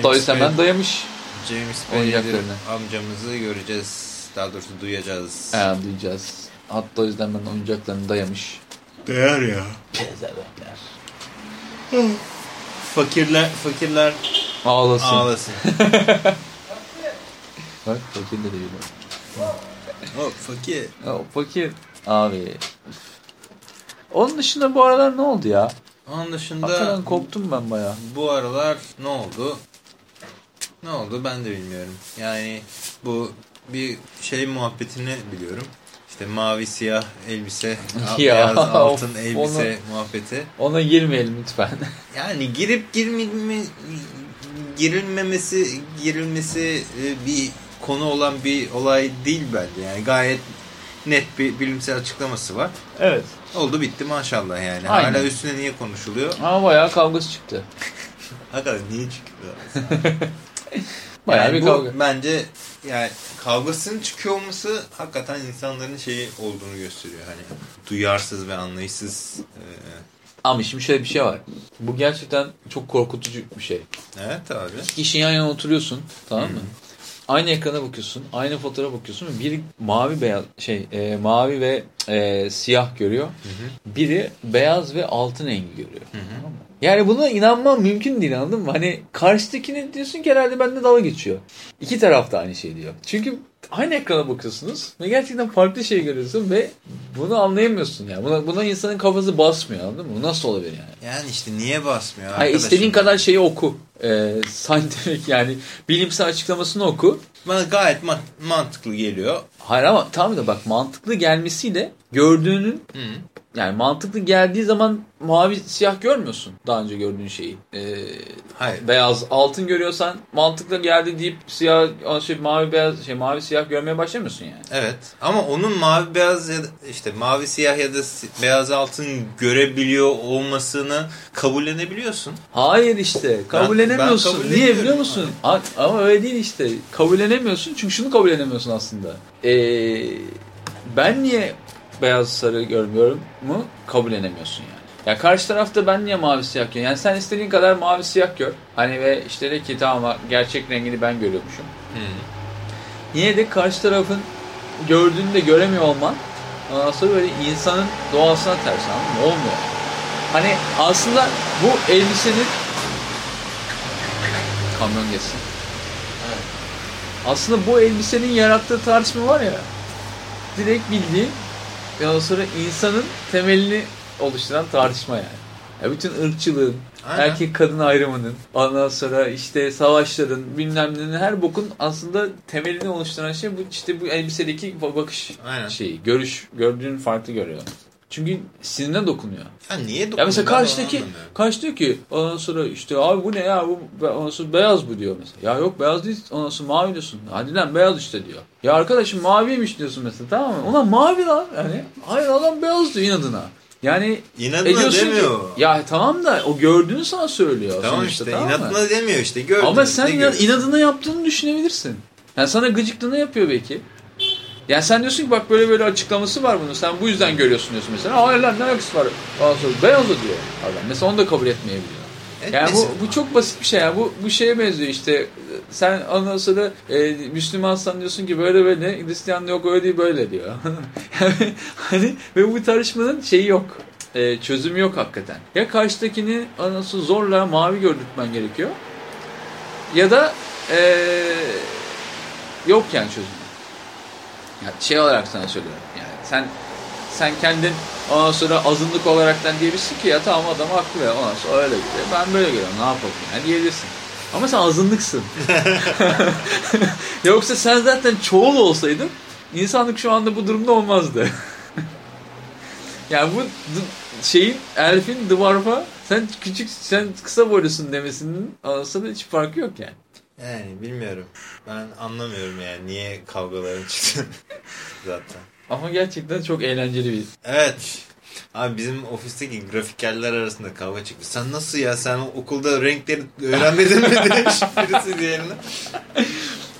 Toys hemen dayamış. James Oyuncaklarını. amcamızı göreceğiz. Daha doğrusu duyacağız. He duyacağız. At Toys hemen oyuncaklarını dayamış. Değer ya. Pezevenkler. Fakirler, fakirler Ağlasın. ağlasın. Bak fakir de değil. O fakir. O fakir abi. Onun dışında bu aralar ne oldu ya? Onun dışında Hakikaten koptum ben baya. bu aralar ne oldu? Ne oldu ben de bilmiyorum. Yani bu bir şey muhabbetini biliyorum. İşte mavi siyah elbise, Ya, beyaz altın of, elbise muhabbeti. Ona girmeyelim lütfen. Yani girip girmeme, girilmemesi girilmesi e, bir konu olan bir olay değil bence. Yani gayet net bir bilimsel açıklaması var. evet. Oldu bitti maşallah yani. Aynen. Hala üstüne niye konuşuluyor? Ama bayağı kavgası çıktı. Hakikaten niye çıkıyor? Bayağı Yani bir kavga. Bence yani kavgasının çıkıyor olması hakikaten insanların şeyi olduğunu gösteriyor. Hani duyarsız ve anlayışsız. e, Ama şimdi şöyle bir şey var. Bu gerçekten çok korkutucu bir şey. evet abi. İki kişi yan yana oturuyorsun tamam mı? Aynı ekrana bakıyorsun, aynı fotoğrafa bakıyorsun ve biri mavi beyaz şey e, mavi ve e, siyah görüyor. Biri beyaz ve altın rengi görüyor. Tamam mı? Yani buna inanmam mümkün değil anladın mı? Hani karşıdakine diyorsun ki herhalde bende dalga geçiyor. İki taraf da aynı şey diyor. Çünkü aynı ekrana bakıyorsunuz ve gerçekten farklı şey görüyorsun ve bunu anlayamıyorsun yani. Buna, buna insanın kafası basmıyor anladın mı? Bu nasıl olabilir yani? Yani işte niye basmıyor Hayır, istediğin kadar şeyi oku. Ee, scientific yani bilimsel açıklamasını oku. Bana gayet ma- mantıklı geliyor. Hayır ama tamam da bak mantıklı gelmesiyle gördüğünün Hı. Yani mantıklı geldiği zaman mavi siyah görmüyorsun daha önce gördüğün şeyi. Ee, Hayır. beyaz altın görüyorsan mantıklı geldi deyip siyah şey mavi beyaz şey mavi siyah görmeye başlamıyorsun yani. Evet ama onun mavi beyaz ya da işte mavi siyah ya da beyaz altın görebiliyor olmasını kabullenebiliyorsun. Hayır işte kabullenemiyorsun. ben Niye kabullenemiyorum biliyor musun? A- Ama öyle değil işte. Kabullenemiyorsun çünkü şunu kabullenemiyorsun aslında. Ee, ben niye beyaz sarı görmüyorum mu kabullenemiyorsun yani. Ya karşı tarafta ben niye mavi siyah görüyorum? Yani sen istediğin kadar mavi siyah gör. Hani ve işte de ki tamam gerçek rengini ben görüyormuşum. Yine de karşı tarafın gördüğünü de göremiyor olman ondan sonra böyle insanın doğasına ters anladın? Olmuyor. Hani aslında bu elbisenin kamyon geçsin. Aslında bu elbisenin yarattığı tartışma var ya direkt bildiğin ondan sonra insanın temelini oluşturan tartışma yani. Ya bütün ırkçılığın, Aynen. erkek kadın ayrımının, ondan sonra işte savaşların, bilmem nenin her bokun aslında temelini oluşturan şey bu işte bu elbisedeki bakış Aynen. şeyi, görüş, gördüğün farklı görüyor. Çünkü sinirine dokunuyor. Ya niye dokunuyor? Ya mesela karşıdaki karşı diyor ki ondan sonra işte abi bu ne ya bu ondan sonra beyaz bu diyor mesela. Ya yok beyaz değil ondan sonra mavi diyorsun. Hadi lan beyaz işte diyor. Ya arkadaşım maviymiş diyorsun mesela tamam mı? Ulan mavi lan yani. Hayır adam beyaz diyor inadına. Yani İnadına ediyorsun demiyor. Ki, ya tamam da o gördüğünü sana söylüyor. Tamam sonuçta, işte tamam mı? inatına demiyor işte. Gördün, Ama sen inadına yaptığını düşünebilirsin. Yani sana gıcıklığını yapıyor belki. Yani sen diyorsun ki bak böyle böyle açıklaması var bunun. Sen bu yüzden görüyorsun diyorsun mesela. Hayır lan ne alakası var? O diyor adam. Mesela onu da kabul etmeyebiliyor. Yani Etmesin. bu, bu çok basit bir şey. Yani bu, bu şeye benziyor işte. Sen ondan sonra e, Müslümansan diyorsun ki böyle böyle. Hristiyan yok öyle değil böyle diyor. yani, hani, ve bu tartışmanın şeyi yok. E, çözümü yok hakikaten. Ya karşıdakini sonra zorla mavi gördürtmen gerekiyor. Ya da e, yok yani çözümü. Yani şey olarak sana söylüyorum. Yani sen sen kendin ondan sonra azınlık olaraktan diyebilirsin ki ya tamam adam haklı ya ondan sonra öyle gidiyor. Ben böyle görüyorum ne yapalım yani diyebilirsin. Ama sen azınlıksın. Yoksa sen zaten çoğul olsaydın insanlık şu anda bu durumda olmazdı. yani bu şeyin Elf'in Dwarf'a sen küçük sen kısa boylusun demesinin arasında hiç farkı yok yani. Yani bilmiyorum. Ben anlamıyorum yani niye kavgaların çıktı zaten. Ama gerçekten çok eğlenceli bir Evet. Abi bizim ofisteki grafikerler arasında kavga çıktı. Sen nasıl ya sen okulda renkleri öğrenmedin mi demiş birisi diğerine.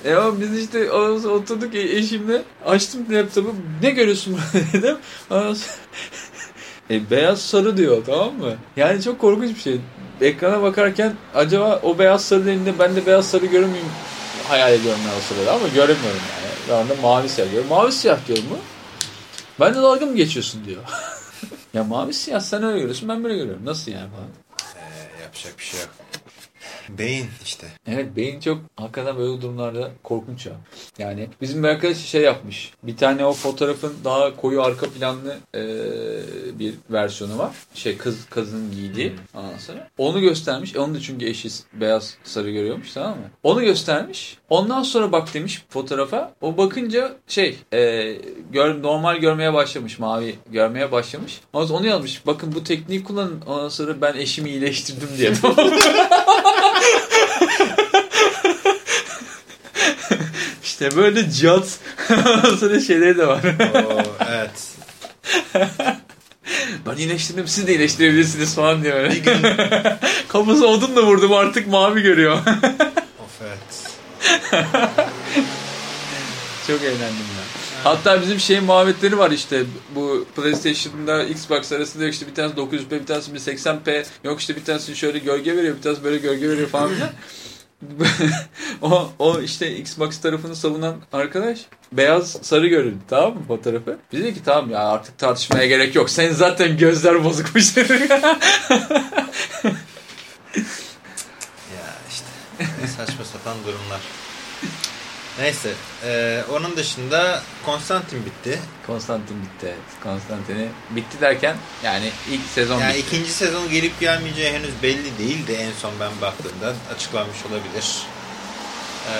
E ama biz işte oturduk eşimle açtım laptopu ne görüyorsun dedim. E, beyaz sarı diyor tamam mı? Yani çok korkunç bir şey. Ekrana bakarken acaba o beyaz sarı elinde ben de beyaz sarı görür hayal ediyorum ben o sırada ama göremiyorum yani. Şu anda mavi siyah görüyorum. Mavi siyah diyorum mu? Ben de dalga mı geçiyorsun diyor. ya mavi siyah sen öyle görüyorsun ben böyle görüyorum. Nasıl yani falan. Ee, yapacak bir şey yok. Beyin işte. Evet beyin çok hakikaten böyle durumlarda korkunç ya. Yani bizim bir arkadaş şey yapmış. Bir tane o fotoğrafın daha koyu arka planlı e, bir versiyonu var. Şey kız kızın giydiği. Ondan sonra. Onu göstermiş. E, onu da çünkü eşi beyaz sarı görüyormuş tamam mı? Onu göstermiş. Ondan sonra bak demiş fotoğrafa. O bakınca şey e, gör, normal görmeye başlamış. Mavi görmeye başlamış. Ondan sonra onu yazmış. Bakın bu tekniği kullanın. Ondan sonra ben eşimi iyileştirdim diye. İşte böyle cihat sonra şeyleri de var. Oo, evet. ben iyileştirdim siz de iyileştirebilirsiniz falan diyor. Bir gün Kafası odunla vurdum artık mavi görüyor. of evet. Çok eğlendim ya. Hatta bizim şey muhabbetleri var işte bu PlayStation'da Xbox arasında işte bir tanesi 900p bir tanesi 1080p yok işte bir tanesi şöyle gölge veriyor bir tanesi böyle gölge veriyor falan filan. o, o işte Xbox tarafını savunan arkadaş beyaz sarı görüldü tamam mı fotoğrafı? Biz dedik ki tamam ya artık tartışmaya gerek yok. Senin zaten gözler bozukmuş dedik. Ya işte saçma sapan durumlar. Neyse. e, onun dışında Konstantin bitti. Konstantin bitti evet. Konstantin'i bitti derken yani ilk sezon Yani bitti. ikinci sezon gelip gelmeyeceği henüz belli değildi en son ben baktığımda. Açıklanmış olabilir. E,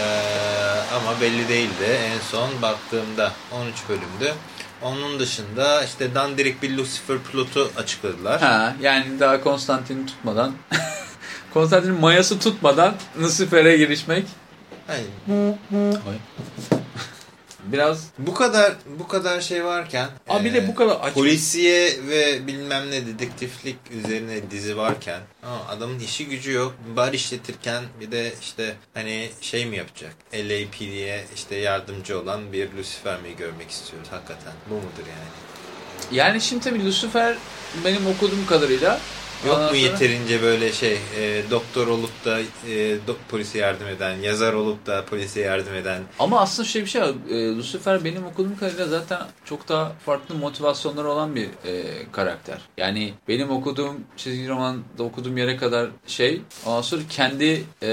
ama belli değildi. En son baktığımda 13 bölümdü. Onun dışında işte dandirik bir Lucifer plotu açıkladılar. Ha, yani daha Konstantin'i tutmadan Konstantin'in mayası tutmadan Lucifer'e girişmek Ay. biraz bu kadar bu kadar şey varken Abi bir e, de bu kadar aç. Polisiye ve bilmem ne dedektiflik üzerine dizi varken ama adamın işi gücü yok. Bar işletirken bir de işte hani şey mi yapacak? LAPD'ye işte yardımcı olan bir Lucifer mi görmek istiyoruz hakikaten? Bu mudur yani? Yani şimdi tabii Lucifer benim okuduğum kadarıyla Yok ondan mu sonra- yeterince böyle şey e, doktor olup da e, do- polise yardım eden, yazar olup da polise yardım eden Ama aslında şey bir şey var. E, Lucifer benim okuduğum kadarıyla zaten çok daha farklı motivasyonları olan bir e, karakter. Yani benim okuduğum çizgi romanda okuduğum yere kadar şey ondan sonra kendi e,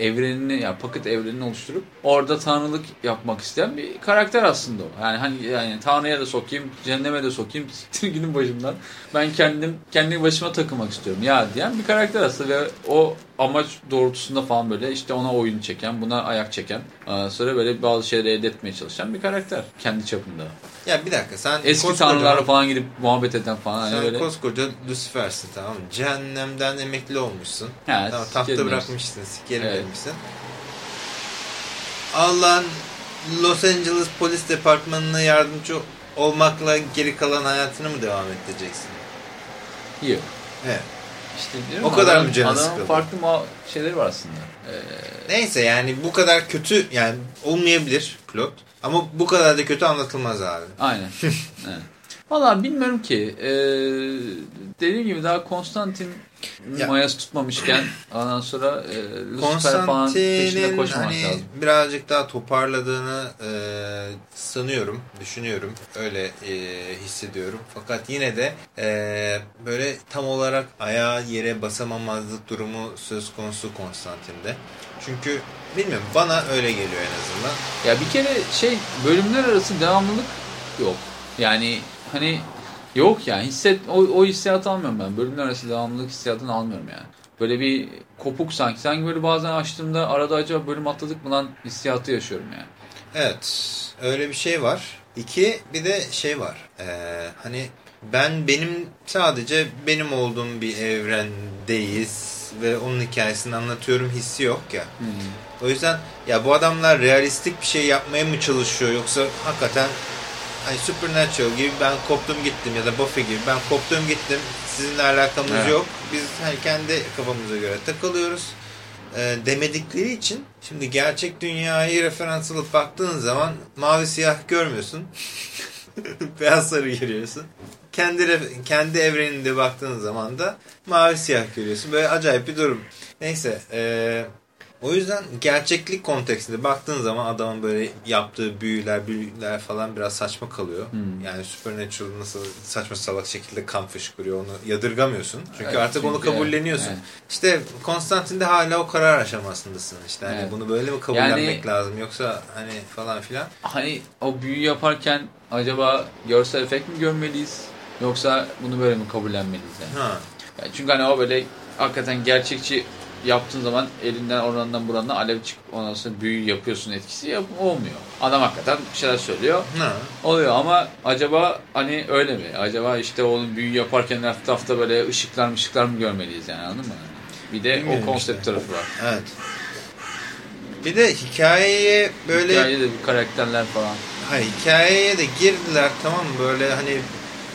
evrenini yani paket evrenini oluşturup orada tanrılık yapmak isteyen bir karakter aslında o. Yani hani yani tanrıya da sokayım, cehenneme de sokayım, siktir gidin başımdan. Ben kendim kendi başıma takılmak istiyorum ya diyen bir karakter aslında ve o amaç doğrultusunda falan böyle işte ona oyun çeken, buna ayak çeken, sonra böyle bazı şeyleri elde etmeye çalışan bir karakter kendi çapında. ya bir dakika sen Eski koskoca- tanrılarla falan gidip muhabbet eden falan. Hani Sen böyle. koskoca Lucifer'sin tamam mı? Cehennemden emekli olmuşsun. Ha, tamam, tahta bırakmışsın, sikerim Evet. demişsin. Allah'ın Los Angeles Polis Departmanı'na yardımcı olmakla geri kalan hayatını mı devam ettireceksin? Yok. Evet. İşte diyorum O kadar mı canı sıkıldı? farklı şeyleri var aslında. Ee, Neyse yani bu kadar kötü yani olmayabilir plot. Ama bu kadar da kötü anlatılmaz abi. aynen. evet. Valla bilmiyorum ki. Ee, dediğim gibi daha Konstantin Ya- mayası tutmamışken ondan sonra e, Lucifer falan peşinde koşmamak hani lazım. birazcık daha toparladığını e, sanıyorum, düşünüyorum. Öyle e, hissediyorum. Fakat yine de e, böyle tam olarak ayağa yere basamamazlık durumu söz konusu Konstantin'de. Çünkü bilmiyorum bana öyle geliyor en azından. Ya bir kere şey bölümler arası devamlılık yok. Yani hani yok yani hisset o, o hissiyatı almıyorum ben. Bölümler arası devamlılık hissiyatını almıyorum yani. Böyle bir kopuk sanki. Sanki böyle bazen açtığımda arada acaba bölüm atladık mı lan hissiyatı yaşıyorum yani. Evet öyle bir şey var. İki bir de şey var. E, hani ben benim sadece benim olduğum bir evrendeyiz ve onun hikayesini anlatıyorum hissi yok ya. Hmm. O yüzden ya bu adamlar realistik bir şey yapmaya mı çalışıyor yoksa hakikaten hani Supernatural gibi ben koptum gittim ya da Buffy gibi ben koptum gittim sizinle alakamız Evet. yok. Biz hani kendi kafamıza göre takılıyoruz e, demedikleri için şimdi gerçek dünyayı referans alıp baktığın zaman mavi siyah görmüyorsun. Beyaz sarı görüyorsun. Kendi kendi evreninde baktığın zaman da mavi siyah görüyorsun. Böyle acayip bir durum. Neyse. E, O yüzden gerçeklik kontekstinde baktığın zaman adamın böyle yaptığı büyüler, büyüler falan biraz saçma kalıyor. Hmm. Yani Supernatural nasıl saçma salak şekilde kan fışkırıyor onu yadırgamıyorsun. Çünkü Evet, artık onu çünkü kabulleniyorsun. evet. İşte Konstantin'de hala o karar aşamasındasın. İşte hani Evet. bunu böyle mi kabullenmek Yani- lazım yoksa hani falan filan. Hani o büyü yaparken acaba görsel efekt mi görmeliyiz? Yoksa bunu böyle mi kabullenmeliyiz yani? Ha. Yani çünkü hani o böyle hakikaten gerçekçi yaptığın zaman elinden orandan burandan alev çıkıp ondan sonra büyü yapıyorsun etkisi yap olmuyor. Adam hakikaten bir şeyler söylüyor. Ha. Oluyor ama acaba hani öyle mi? Acaba işte onun büyü yaparken etrafta böyle ışıklar mı ışıklar mı görmeliyiz yani anladın mı? Bir de Bilmiyorum o konsept işte. tarafı var. Evet. Bir de hikayeye böyle Hikayede de bir karakterler falan. Ha, hikayeye de girdiler tamam mı? Böyle hani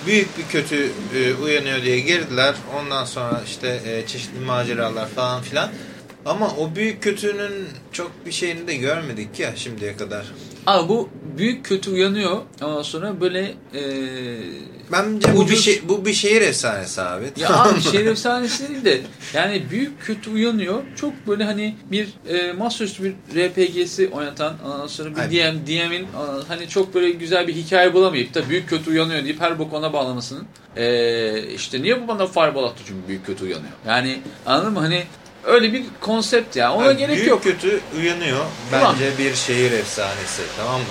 büyük bir kötü e, uyanıyor diye girdiler. Ondan sonra işte e, çeşitli maceralar falan filan. Ama o büyük kötünün çok bir şeyini de görmedik ya şimdiye kadar. Ama bu büyük kötü uyanıyor. Ondan sonra böyle e, Bence bu bir Ucuz- şey bu bir şehir efsanesi abi. Ya abi şehir efsanesi değil de yani büyük kötü uyanıyor. Çok böyle hani bir e, masaüstü bir RPG'si oynatan ondan sonra bir Ay. DM, DM'in hani çok böyle güzel bir hikaye bulamayıp da büyük kötü uyanıyor deyip her bok ona bağlamasının e, işte niye bu bana fireball attı çünkü büyük kötü uyanıyor. Yani anladın mı hani öyle bir konsept ya ona Abi, gerek büyük yok. kötü uyanıyor. Ulan. Bence bir şehir efsanesi tamam mı?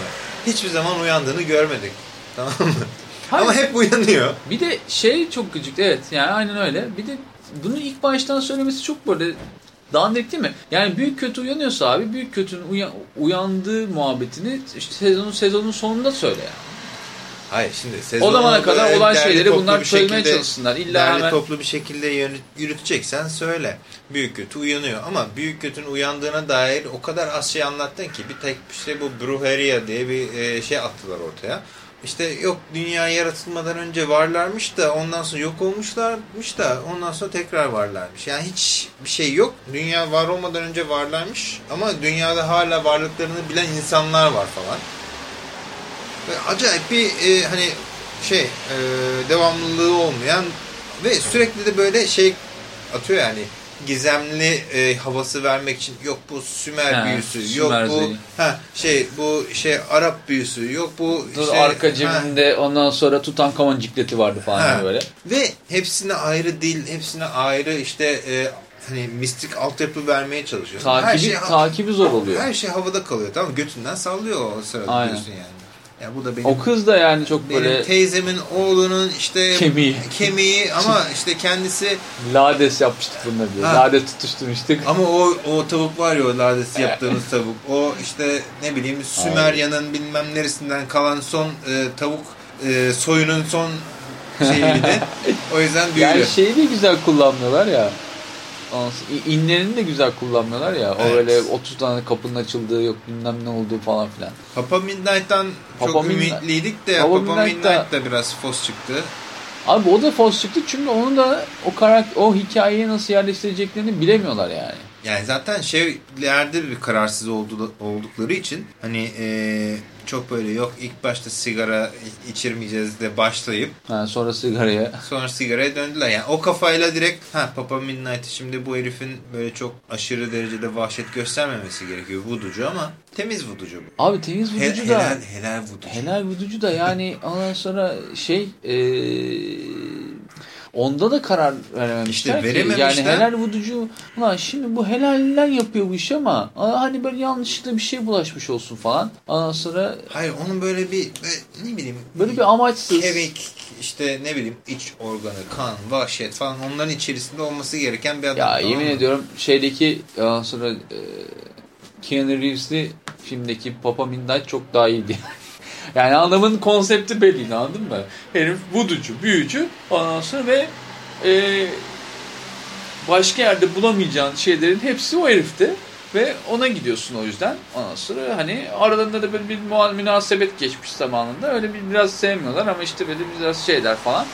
Hiçbir zaman uyandığını görmedik. Tamam mı? Hayır. Ama hep uyanıyor. Bir de şey çok gıcık evet yani aynen öyle. Bir de bunu ilk baştan söylemesi çok böyle dandik değil mi? Yani büyük kötü uyanıyorsa abi büyük kötünün uya- uyandığı muhabbetini işte sezonun sezonun sonunda söyle yani. Hayır şimdi O sezonu zamana kadar olan şeyleri bunlar söylemeye şekilde- çalışsınlar. İlla derli hemen toplu bir şekilde yürüteceksen söyle. Büyük kötü uyanıyor ama büyük kötünün uyandığına dair o kadar az şey anlattın ki bir tek işte bu Brujeria diye bir e, şey attılar ortaya. İşte yok dünya yaratılmadan önce varlarmış da ondan sonra yok olmuşlarmış da ondan sonra tekrar varlarmış. Yani hiç bir şey yok. Dünya var olmadan önce varlarmış ama dünyada hala varlıklarını bilen insanlar var falan. Ve acayip bir e, hani şey e, devamlılığı olmayan ve sürekli de böyle şey atıyor yani gizemli e, havası vermek için yok bu Sümer Ha, büyüsü Sümer yok bu ha şey bu şey Arap büyüsü yok bu dur işte, arka ha. cebinde ondan sonra Tutankamon cikleti vardı falan Ha. hani böyle. ve hepsine ayrı dil hepsine ayrı işte e, hani mistik altyapı vermeye çalışıyor. Takibi, her şey, takibi zor oluyor. her şey havada kalıyor tamam götünden sallıyor o sırada Aynen. diyorsun yani. Ya bu da benim O kız da yani çok benim böyle teyzemin oğlunun işte Kemiği. kemiği ama işte kendisi lades yapmıştık bunları diye. Lades tutuşturmuştuk. ama o o tavuk var ya o ladesi yaptığımız tavuk. O işte ne bileyim Sümerya'nın bilmem neresinden kalan son e, tavuk e, soyunun son şeyiydi. o yüzden büyülü. Yani şeyi de güzel kullanmıyorlar ya. İnlerini de güzel kullanmıyorlar ya. O Evet. böyle 30 tane kapının açıldığı yok bilmem ne olduğu falan filan. Papa Midnight'tan çok Papa Midnight- ümitliydik de Papa Papa, Midnight'ta- biraz fos çıktı. Abi o da fos çıktı çünkü onu da o karakter, o hikayeye nasıl yerleştireceklerini bilemiyorlar yani. Yani zaten şeylerde bir kararsız oldu, oldukları için hani e, çok böyle yok ilk başta sigara içirmeyeceğiz de başlayıp Ha, sonra sigaraya. sonra sigaraya döndüler. Yani o kafayla direkt ha Papa Midnight'ı şimdi bu herifin böyle çok aşırı derecede vahşet göstermemesi gerekiyor vuducu ama temiz vuducu bu. Abi temiz He- vuducu da helal, helal vuducu. helal vuducu da yani ondan sonra şey eee, onda da karar verememişler İşte ki. verememişler. Yani helal vuducu ulan şimdi bu helaller yapıyor bu işi ama hani böyle yanlışlıkla bir şey bulaşmış olsun falan. Ondan sonra Hayır onun böyle bir böyle, ne bileyim böyle bir amaçsız. kemik işte ne bileyim iç organı, kan, vahşet falan onların içerisinde olması gereken bir adam. Ya yemin mı? ediyorum şeydeki ondan sonra e, Keanu Reeves'li filmdeki Papa Midnight çok daha iyiydi. yani adamın konsepti belli anladın mı? Herif vuducu, büyücü ondan sonra ve e, başka yerde bulamayacağın şeylerin hepsi o herifte. Ve ona gidiyorsun o yüzden. Ondan sonra hani aralarında da böyle bir münasebet geçmiş zamanında. Öyle bir biraz sevmiyorlar ama işte böyle biraz şeyler falan.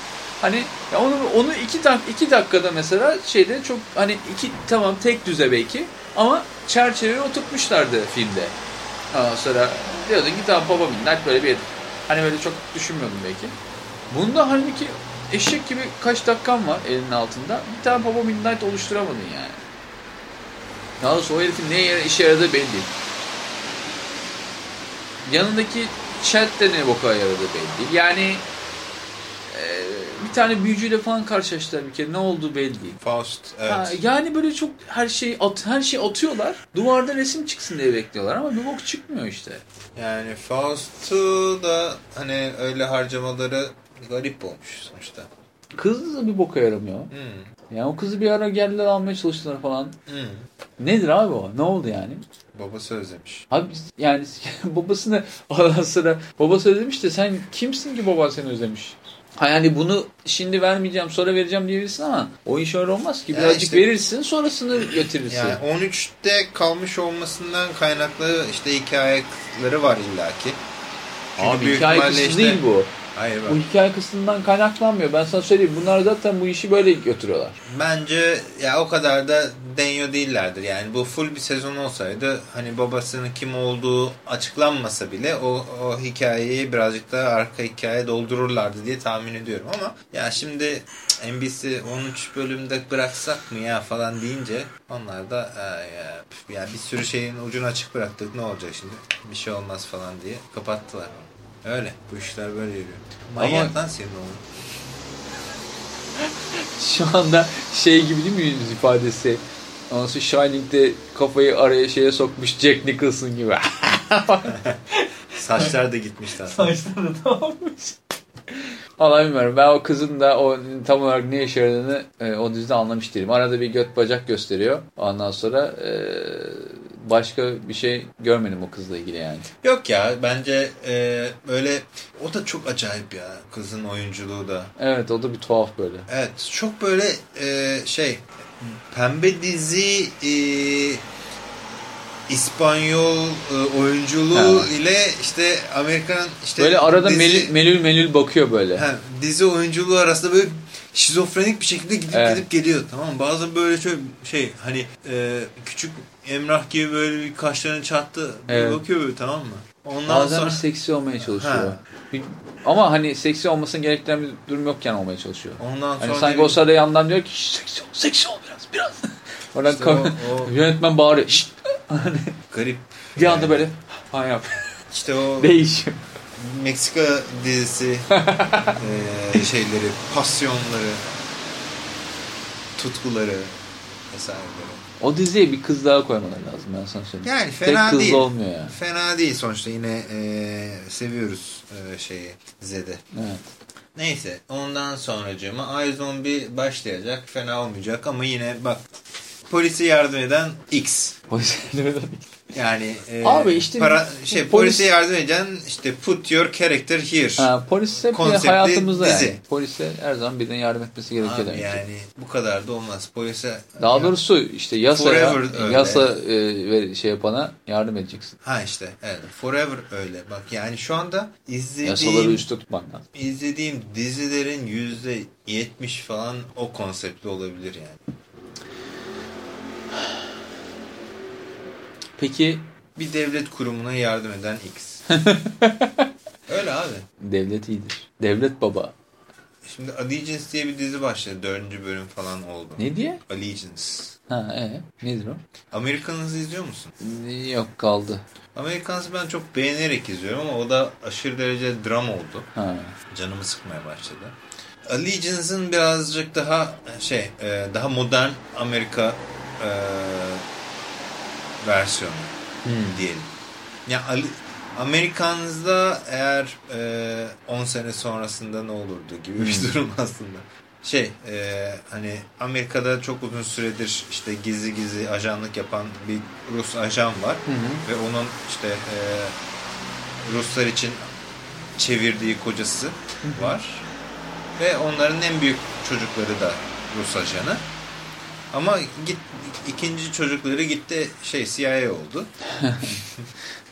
Hani ya onu onu iki, dak iki dakikada mesela şeyde çok hani iki tamam tek düze belki ama çerçeveye oturtmuşlardı filmde. Ondan sonra diyordun ki tamam Baba Midnight böyle bir herif. Hani böyle çok düşünmüyordum belki. Bunda halbuki eşek gibi kaç dakikan var elinin altında. Bir tane Baba Midnight oluşturamadın yani. Daha doğrusu o herifin ne işe yaradığı belli değil. Yanındaki chat de ne boka yaradığı belli değil. Yani e, tane büyücüyle falan karşılaştılar bir kere. Ne olduğu belli değil. Faust evet. Ha, yani böyle çok her şeyi at, her şeyi atıyorlar. Duvarda resim çıksın diye bekliyorlar ama bir bok çıkmıyor işte. Yani Faust'u da hani öyle harcamaları garip olmuş sonuçta. Kız da bir boka yaramıyor. Hmm. Yani o kızı bir ara geldiler almaya çalıştılar falan. Hmm. Nedir abi o? Ne oldu yani? Babası özlemiş. Abi yani babasını ondan sonra babası özlemiş de sen kimsin ki baban seni özlemiş? Ha yani bunu şimdi vermeyeceğim sonra vereceğim diyebilirsin ama o iş öyle olmaz ki. Birazcık işte- verirsin sonrasını getirirsin. Yani 13'te kalmış olmasından kaynaklı işte hikayeleri var illaki. Çünkü Abi hikaye kısmı işte- değil bu. Hayır bak. Bu hikaye kısmından kaynaklanmıyor. Ben sana söyleyeyim. Bunlar zaten bu işi böyle götürüyorlar. Bence ya o kadar da deniyor değillerdir. Yani bu full bir sezon olsaydı hani babasının kim olduğu açıklanmasa bile o, o hikayeyi birazcık da arka hikaye doldururlardı diye tahmin ediyorum ama ya şimdi NBC 13 bölümde bıraksak mı ya falan deyince onlar da "Aa ya, bir sürü şeyin ucunu açık bıraktık ne olacak şimdi bir şey olmaz falan diye kapattılar. Öyle bu işler böyle yürüyor. Manyak Ama- lan senin oğlun. Şu anda şey gibi değil mi yüz ifadesi? Sonra Shining'de kafayı araya şeye sokmuş Jack Nicholson gibi. Saçlar da gitmişler. Saçları da olmuş. Allah bilmiyorum. Ben o kızın da o tam olarak ne işe yaradığını e, o dizide anlamış değilim. Arada bir göt bacak gösteriyor. Ondan sonra e, başka bir şey görmedim o kızla ilgili yani. Yok ya bence e, böyle o da çok acayip ya kızın oyunculuğu da. Evet o da bir tuhaf böyle. Evet çok böyle e, şey pembe dizi e, İspanyol e, oyunculuğu Ha. ile işte Amerikan işte Böyle arada dizi, melül, melül melül bakıyor böyle. ha, dizi oyunculuğu arasında böyle şizofrenik bir şekilde gidip Evet. gidip geliyor tamam mı? Bazen böyle çok şey hani e, küçük Emrah gibi böyle bir kaşlarını çattı Evet. bakıyor böyle tamam mı? Ondan Bazen sonra seksi olmaya çalışıyor. Ha. Ama hani seksi olmasını gerektiren bir durum yokken olmaya çalışıyor. ondan Hani sonra sanki ne o sırada yandan diyor ki "Şş, seksi ol, seksi ol biraz biraz. Oradan İşte o- o- yönetmen bağırıyor. Şşt! Hani garip. bir anda böyle falan yap. İşte o Değişiyor. Meksika dizisi eee, şeyleri, pasyonları, tutkuları vesaireleri. O diziye bir kız daha koymaları lazım ben sana söyleyeyim. Yani fena Tek kızla değil. olmuyor yani. Fena değil sonuçta yine eee, seviyoruz eee, şeyi Zed'i. Evet. Neyse ondan sonracığıma iZombie başlayacak fena olmayacak ama yine bak polise yardım eden X. Polislerden Yani eee, Abi işte para, şey, polis- polise yardım eden işte put your character here. Ha, polis hep Konseptli hayatımızda dizi. yani. Polise her zaman birinin yardım etmesi gerekiyor demek ki. yani bu kadar da olmaz. Polise Daha doğrusu işte yasaya, yasa e, şey yapana yardım edeceksin. ha işte evet forever öyle. Bak yani şu anda Yasaları izlediğim üstte tutman lazım. izlediğim dizilerin yüzde yetmiş falan o konseptli olabilir yani. Peki Bir devlet kurumuna yardım eden X. öyle abi. devlet iyidir. Devlet baba. Şimdi Allegiance diye bir dizi başladı. Dördüncü bölüm falan oldu. Ne diye? Allegiance. Ha e nedir o? Amerikanızı izliyor musun? Yok kaldı. Amerikans'ı ben çok beğenerek izliyorum ama o da aşırı derece dram oldu. Ha. canımı sıkmaya başladı. Allegiance'ın birazcık daha şey e, daha modern Amerika e, versiyonu Hmm. diyelim. Ya Ali, Amerikans'da eğer e, 10 sene sonrasında ne olurdu gibi bir Hmm. durum aslında. Şey e, hani Amerika'da çok uzun süredir işte gizli gizli ajanlık yapan bir Rus ajan var Hı hı. ve onun işte e, Ruslar için çevirdiği kocası var. Ve onların en büyük çocukları da Rus ajanı. Ama git ikinci çocukları gitti şey CIA oldu.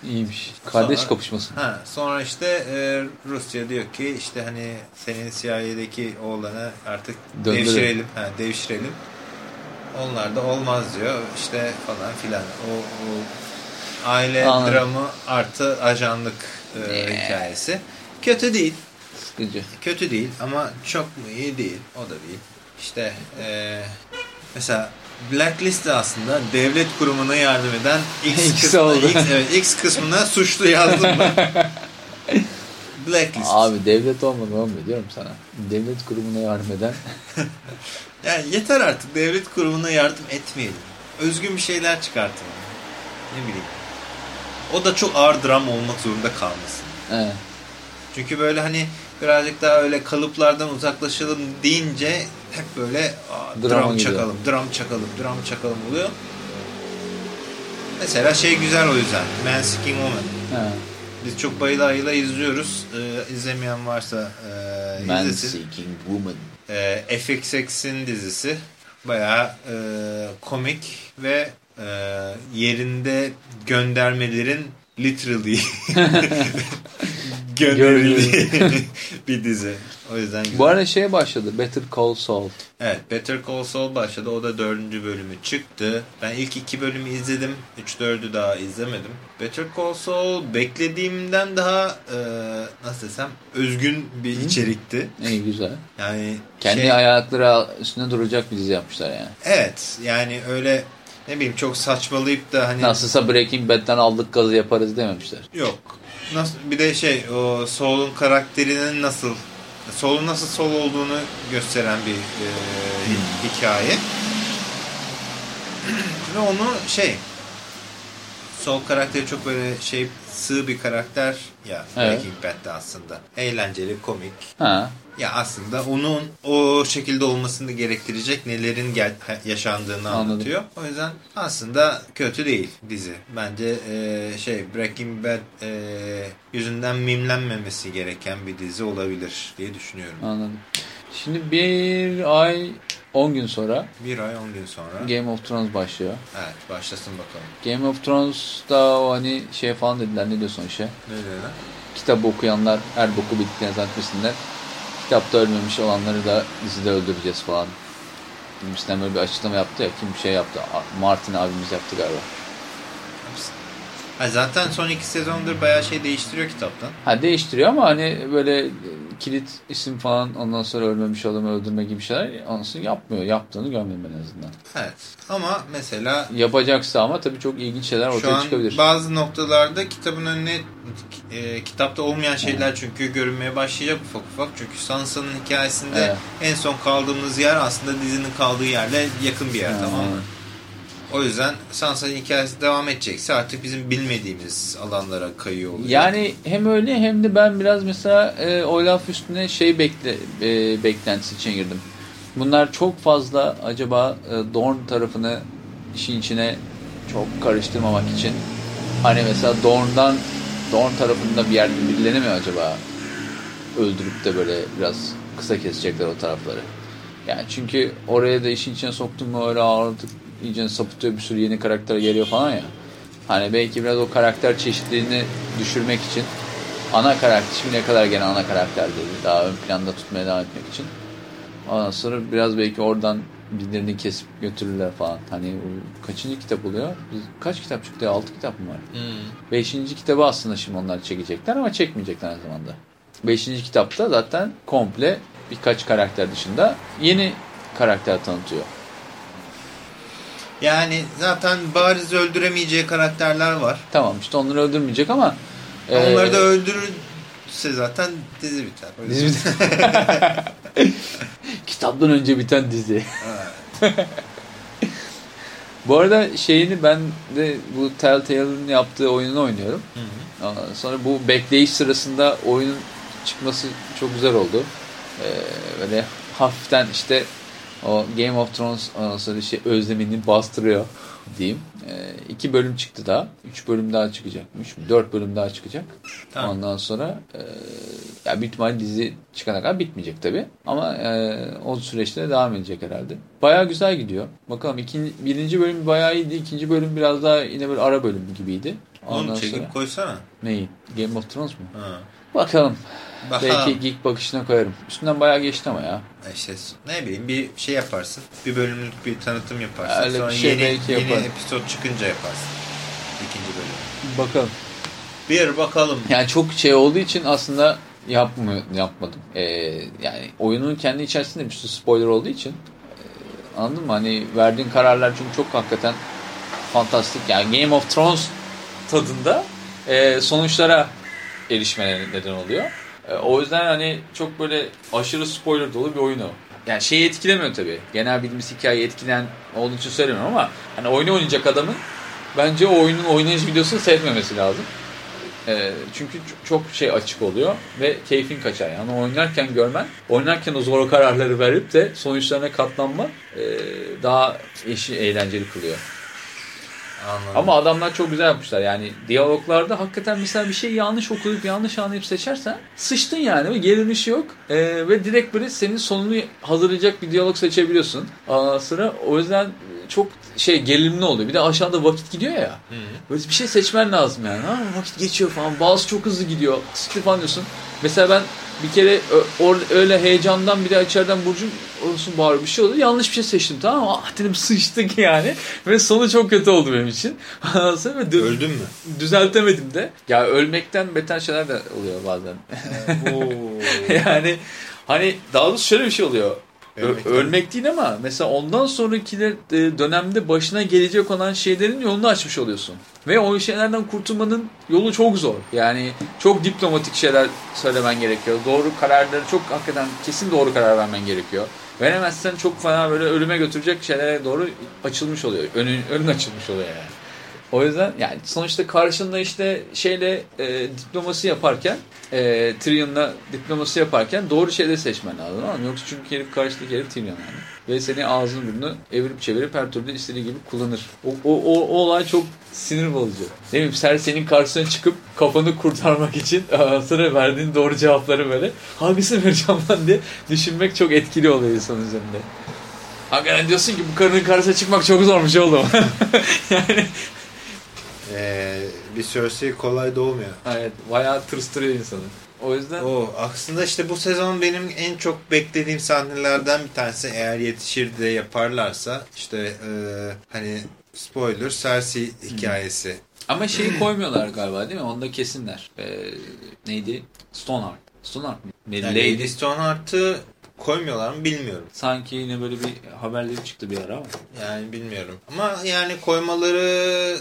İyiymiş. Kardeş Sonra- kapışması. Ha, sonra işte e, Rusya diyor ki işte hani senin CIA'deki oğlanı artık Döndürelim. devşirelim. Ha, devşirelim. Onlar da olmaz diyor. İşte falan filan. O, o aile Anladım. dramı artı ajanlık e, Yeah. hikayesi. Kötü değil. Sıkıcı. Kötü değil ama çok mu iyi değil. O da değil. İşte e, mesela Blacklist de aslında devlet kurumuna yardım eden X, X kısmına, oldu. X, evet, X kısmına suçlu yazdım ben. Blacklist. Abi devlet olmadı olmuyor diyorum sana. Devlet kurumuna yardım eden. Yani yeter artık devlet kurumuna yardım etmeyelim. Özgün bir şeyler çıkartalım. Ne bileyim. O da çok ağır dram olmak zorunda kalmasın. Evet. Çünkü böyle hani birazcık daha öyle kalıplardan uzaklaşalım deyince hep böyle aa, dram çakalım, dram çakalım, dram çakalım oluyor. Mesela şey güzel o yüzden. Man Seeking Woman. Ha. Biz çok bayıla ayıla izliyoruz. Ee, izlemeyen varsa e, Man izlesin. Seeking Woman. e, FXX'in dizisi. Bayağı e, komik ve e, yerinde göndermelerin literally gönderildiği bir dizi. O yüzden güzel. Bu arada şey başladı. Better Call Saul. Evet Better Call Saul başladı. O da dördüncü bölümü çıktı. Ben ilk iki bölümü izledim. Üç dördü daha izlemedim. Better Call Saul beklediğimden daha e, nasıl desem özgün bir içerikti. İyi güzel. Yani Kendi şey- ayakları üstünde duracak bir dizi yapmışlar yani. Evet yani öyle ne bileyim çok saçmalayıp da hani Nasılsa Breaking Bad'den aldık gazı yaparız dememişler. yok. Nasıl, bir de şey o Saul'un karakterinin nasıl Saul'un nasıl Saul olduğunu gösteren bir e, hikaye. Ve onu şey Saul karakteri çok böyle şey sığ bir karakter ya Evet. Breaking Bad'de aslında. Eğlenceli, komik. Ha. Ya aslında onun o şekilde olmasını gerektirecek nelerin gel yaşandığını Anladım. anlatıyor. O yüzden aslında kötü değil dizi. Bence e, şey Breaking Bad e, yüzünden mimlenmemesi gereken bir dizi olabilir diye düşünüyorum. Anladım. Şimdi bir ay 10 gün sonra Bir ay on gün sonra. Game of Thrones başlıyor. Evet başlasın bakalım. Game of Thrones'da o hani şey falan dediler ne diyorsun şey? Ne dedi? Kitabı okuyanlar her boku bittiğine zannetmesinler. Kitapta ölmemiş olanları da dizide öldüreceğiz falan. Gibisinden böyle bir açıklama yaptı ya. Kim bir şey yaptı? Martin abimiz yaptı galiba. Ha, zaten son iki sezondur bayağı şey değiştiriyor kitaptan. Ha değiştiriyor ama hani böyle e, kilit isim falan ondan sonra ölmemiş adamı öldürme gibi şeyler sonra yapmıyor. Yaptığını görmedim en azından. Evet. Ama mesela Yapacaksa ama tabii çok ilginç şeyler Şu ortaya an çıkabilir. bazı noktalarda kitabın önüne e, kitapta olmayan şeyler çünkü görünmeye başlayacak ufak ufak. Çünkü Sansa'nın hikayesinde Evet. en son kaldığımız yer aslında dizinin kaldığı yerle yakın bir yer Ha. tamam mı? O yüzden Sansa'nın hikayesi devam edecekse artık bizim bilmediğimiz alanlara kayıyor olacak. Yani hem öyle hem de ben biraz mesela e, o laf üstüne şey bekle, e, beklentisi için girdim. Bunlar çok fazla acaba e, Dorn tarafını işin içine çok karıştırmamak için hani mesela Dorn'dan Dorn tarafında bir yerde birilerini mi acaba öldürüp de böyle biraz kısa kesecekler o tarafları. Yani çünkü oraya da işin içine soktun mu öyle artık iyice sapıtıyor bir sürü yeni karakter geliyor falan ya. Hani belki biraz o karakter çeşitliliğini düşürmek için ana karakter şimdi ne kadar gene ana karakter dedi. Daha ön planda tutmaya devam etmek için. Ondan sonra biraz belki oradan birilerini kesip götürürler falan. Hani kaçıncı kitap oluyor? Biz, kaç kitap çıktı? 6 kitap mı var? Hmm. Beşinci kitabı aslında şimdi onlar çekecekler ama çekmeyecekler aynı zamanda. Beşinci kitapta zaten komple birkaç karakter dışında yeni karakter tanıtıyor. Yani zaten bariz öldüremeyeceği karakterler var. Tamam işte onları öldürmeyecek ama e, Onları da öldürürse zaten dizi biter. Dizi kitaptan önce biten dizi. bu arada şeyini ben de bu Telltale'ın yaptığı oyununu oynuyorum. Hı hı. Sonra bu bekleyiş sırasında oyunun çıkması çok güzel oldu. Ee, böyle hafiften işte o Game of Thrones ondan sonra şey özlemini bastırıyor diyeyim. Ee, iki bölüm çıktı daha. Üç bölüm daha çıkacakmış. Dört bölüm daha çıkacak. Tamam. Ondan sonra e, ya büyük ihtimalle dizi çıkana kadar bitmeyecek tabii. Ama e, o süreçte devam edecek herhalde. Bayağı güzel gidiyor. Bakalım ikinci, birinci bölüm bayağı iyiydi. İkinci bölüm biraz daha yine böyle ara bölüm gibiydi. Ondan çekip sonra koysana. neyi? Game of Thrones mu? Ha. Bakalım. Bakalım. Belki geek bakışına koyarım. Üstünden bayağı geçti ama ya. İşte ne bileyim bir şey yaparsın. Bir bölümlük bir tanıtım yaparsın. Öyle bir Sonra şey yeni, belki yeni yaparım. episod çıkınca yaparsın. İkinci bölüm. Bakalım. Bir bakalım. Yani çok şey olduğu için aslında yapmıyor, yapmadım. Ee, yani oyunun kendi içerisinde bir sürü spoiler olduğu için e, Anladın mı? Hani verdiğin kararlar çünkü çok hakikaten fantastik. Yani Game of Thrones tadında e, sonuçlara erişmene neden oluyor. E, o yüzden hani çok böyle aşırı spoiler dolu bir oyun o. Yani şeyi etkilemiyor tabii. Genel bildiğimiz hikayeyi etkileyen olduğu için söylemiyorum ama hani oyunu oynayacak adamın bence o oyunun oynayış videosunu seyretmemesi lazım. E, çünkü çok şey açık oluyor ve keyfin kaçar. Yani oynarken görmen, oynarken o zor kararları verip de sonuçlarına katlanman e, daha eşi eğlenceli kılıyor. Anladım. Ama adamlar çok güzel yapmışlar. Yani diyaloglarda hakikaten mesela bir şey yanlış okuyup yanlış anlayıp seçersen sıçtın yani ve gerilmiş yok. Ee, ve direkt böyle senin sonunu hazırlayacak bir diyalog seçebiliyorsun. Aa, sıra o yüzden çok şey gerilimli oluyor. Bir de aşağıda vakit gidiyor ya. Hı. Böyle bir şey seçmen lazım yani. Ha, vakit geçiyor falan. Bazı çok hızlı gidiyor. Sıkı falan diyorsun. Mesela ben bir kere or- öyle heyecandan bir de içeriden Burcu olsun bağır bir şey oldu. Yanlış bir şey seçtim tamam mı? Ah dedim sıçtık yani. Ve sonu çok kötü oldu benim için. Sonra ve dü- Öldün mü? düzeltemedim de. Ya ölmekten beter şeyler de oluyor bazen. yani hani daha doğrusu şöyle bir şey oluyor. Ö- Ölmekten- ölmek değil ama mesela ondan sonraki de- e, dönemde başına gelecek olan şeylerin yolunu açmış oluyorsun. Ve o şeylerden kurtulmanın yolu çok zor. Yani çok diplomatik şeyler söylemen gerekiyor. Doğru kararları çok hakikaten kesin doğru karar vermen gerekiyor. Veremezsen çok fena böyle ölüme götürecek şeylere doğru açılmış oluyor. Önün, önün açılmış oluyor yani. O yüzden yani sonuçta karşında işte şeyle e, diplomasi yaparken e, Tyrion'la diplomasi yaparken doğru şeyleri seçmen lazım ama yoksa çünkü herif karşıdaki herif Tyrion yani. Ve seni ağzını burnunu evirip çevirip her türlü istediği gibi kullanır. O, o, o, o olay çok sinir bozucu. Ne bileyim senin karşısına çıkıp kafanı kurtarmak için aa, sana verdiğin doğru cevapları böyle hangisini vereceğim lan diye düşünmek çok etkili oluyor insan üzerinde. Hakikaten diyorsun ki bu karının karşısına çıkmak çok zormuş oğlum. yani Ee, bir Cersei kolay doğmuyor. Evet bayağı tırstırıyor insanı. O yüzden O aslında işte bu sezon benim en çok beklediğim sahnelerden bir tanesi eğer yetişir de yaparlarsa işte e, hani spoiler Cersei hikayesi. ama şeyi koymuyorlar galiba değil mi? Onu da kesinler. Ee, neydi? Stoneheart. Stoneheart mı? Yani. Lady Stoneheart'ı koymuyorlar mı bilmiyorum. Sanki yine böyle bir haberleri çıktı bir ara ama. Yani bilmiyorum. Ama yani koymaları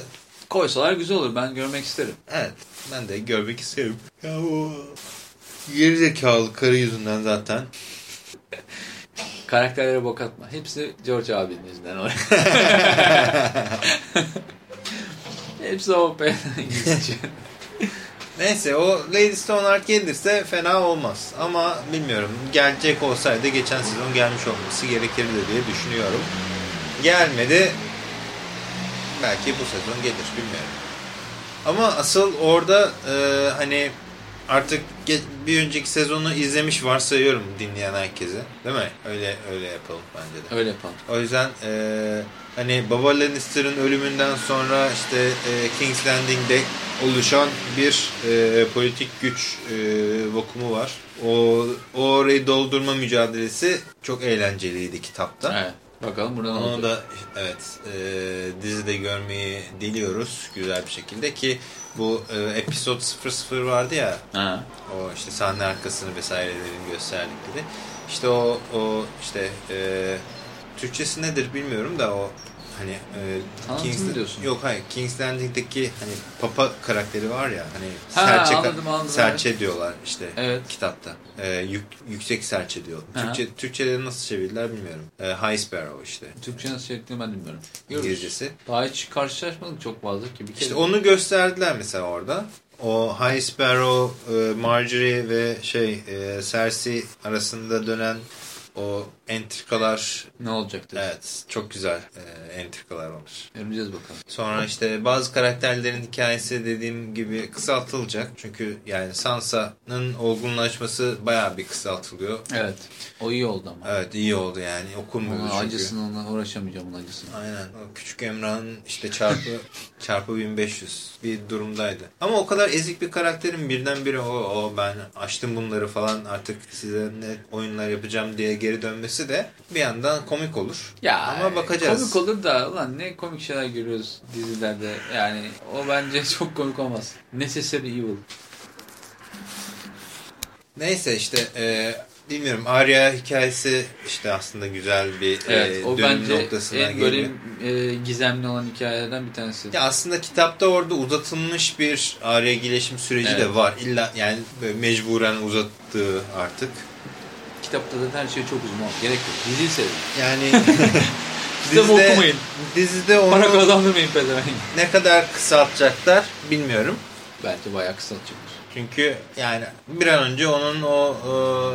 Koysalar güzel olur. Ben görmek isterim. evet ben de görmek isterim. Ya o gerizekalı karı yüzünden zaten. Karakterlere bok atma. Hepsi George abinin yüzünden. o. Hepsi o. Neyse o Lady Stoneheart gelirse fena olmaz. Ama bilmiyorum gelecek olsaydı geçen sezon gelmiş olması gerekirdi diye düşünüyorum. Gelmedi. Belki bu sezon gelir bilmiyorum. Ama asıl orada e, hani artık bir önceki sezonu izlemiş varsayıyorum dinleyen herkese. Değil mi? Öyle öyle yapalım bence de. Öyle yapalım. O yüzden e, hani Baba Lannister'ın ölümünden sonra işte e, King's Landing'de oluşan bir e, politik güç e, vakumu var. O, o orayı doldurma mücadelesi çok eğlenceliydi kitapta. Evet. Bakalım buradan Onu olacak. da evet e, dizide görmeyi diliyoruz güzel bir şekilde ki bu e, episode 00 vardı ya Ha. o işte sahne arkasını vesairelerin gösterdikleri. İşte o o işte e, Türkçesi nedir bilmiyorum da o hani e, mı diyorsun? Yok hayır King's Landing'deki hani Papa karakteri var ya hani Ha, serçe, anladım, anladım, serçe diyorlar işte Evet. kitapta. E, yük, yüksek serçe diyor. Ha. Türkçe, Türkçe'de nasıl çevirdiler bilmiyorum. E, High Sparrow işte. Türkçe nasıl çektiğini ben bilmiyorum. Görürüz. İngilizcesi. Daha hiç karşılaşmadık çok fazla ki. Bir kere İşte onu gösterdiler mesela orada. O High Sparrow, e, Marjorie ve şey e, Cersei arasında dönen o entrikalar ne olacaktır? evet çok güzel e, entrikalar olur. Göreceğiz bakalım. Sonra işte bazı karakterlerin hikayesi dediğim gibi kısaltılacak. Çünkü yani Sansa'nın olgunlaşması bayağı bir kısaltılıyor. Evet. O iyi oldu ama. Evet iyi oldu yani okunmuyordu Onun çünkü. acısını onunla uğraşamayacağım onun acısını. Aynen. O küçük Emrah'ın işte çarpı çarpı 1500 bir durumdaydı. Ama o kadar ezik bir karakterin birdenbire o, o ben açtım bunları falan artık size ne oyunlar yapacağım diye geri dönmesi de bir yandan komik olur. Ya Ama bakacağız. Komik olur da ulan ne komik şeyler görüyoruz dizilerde. Yani o bence çok komik olmaz. Necessary Evil. Neyse işte e, bilmiyorum Arya hikayesi işte aslında güzel bir Evet, e, o dönüm bence noktasına en geliyor. böyle e, gizemli olan hikayelerden bir tanesi. Ya aslında kitapta orada uzatılmış bir Arya iyileşim süreci Evet. de var. İlla yani mecburen uzattığı artık. Kitapta da her şey çok uzun. Gerek yok. Diziyi seyredin. Yani Kitabı dizide- okumayın. Dizide onu Para kazandırmayın pezevenk. ne kadar kısaltacaklar bilmiyorum. Belki bayağı kısaltacaktır. Çünkü yani bir an önce onun o o,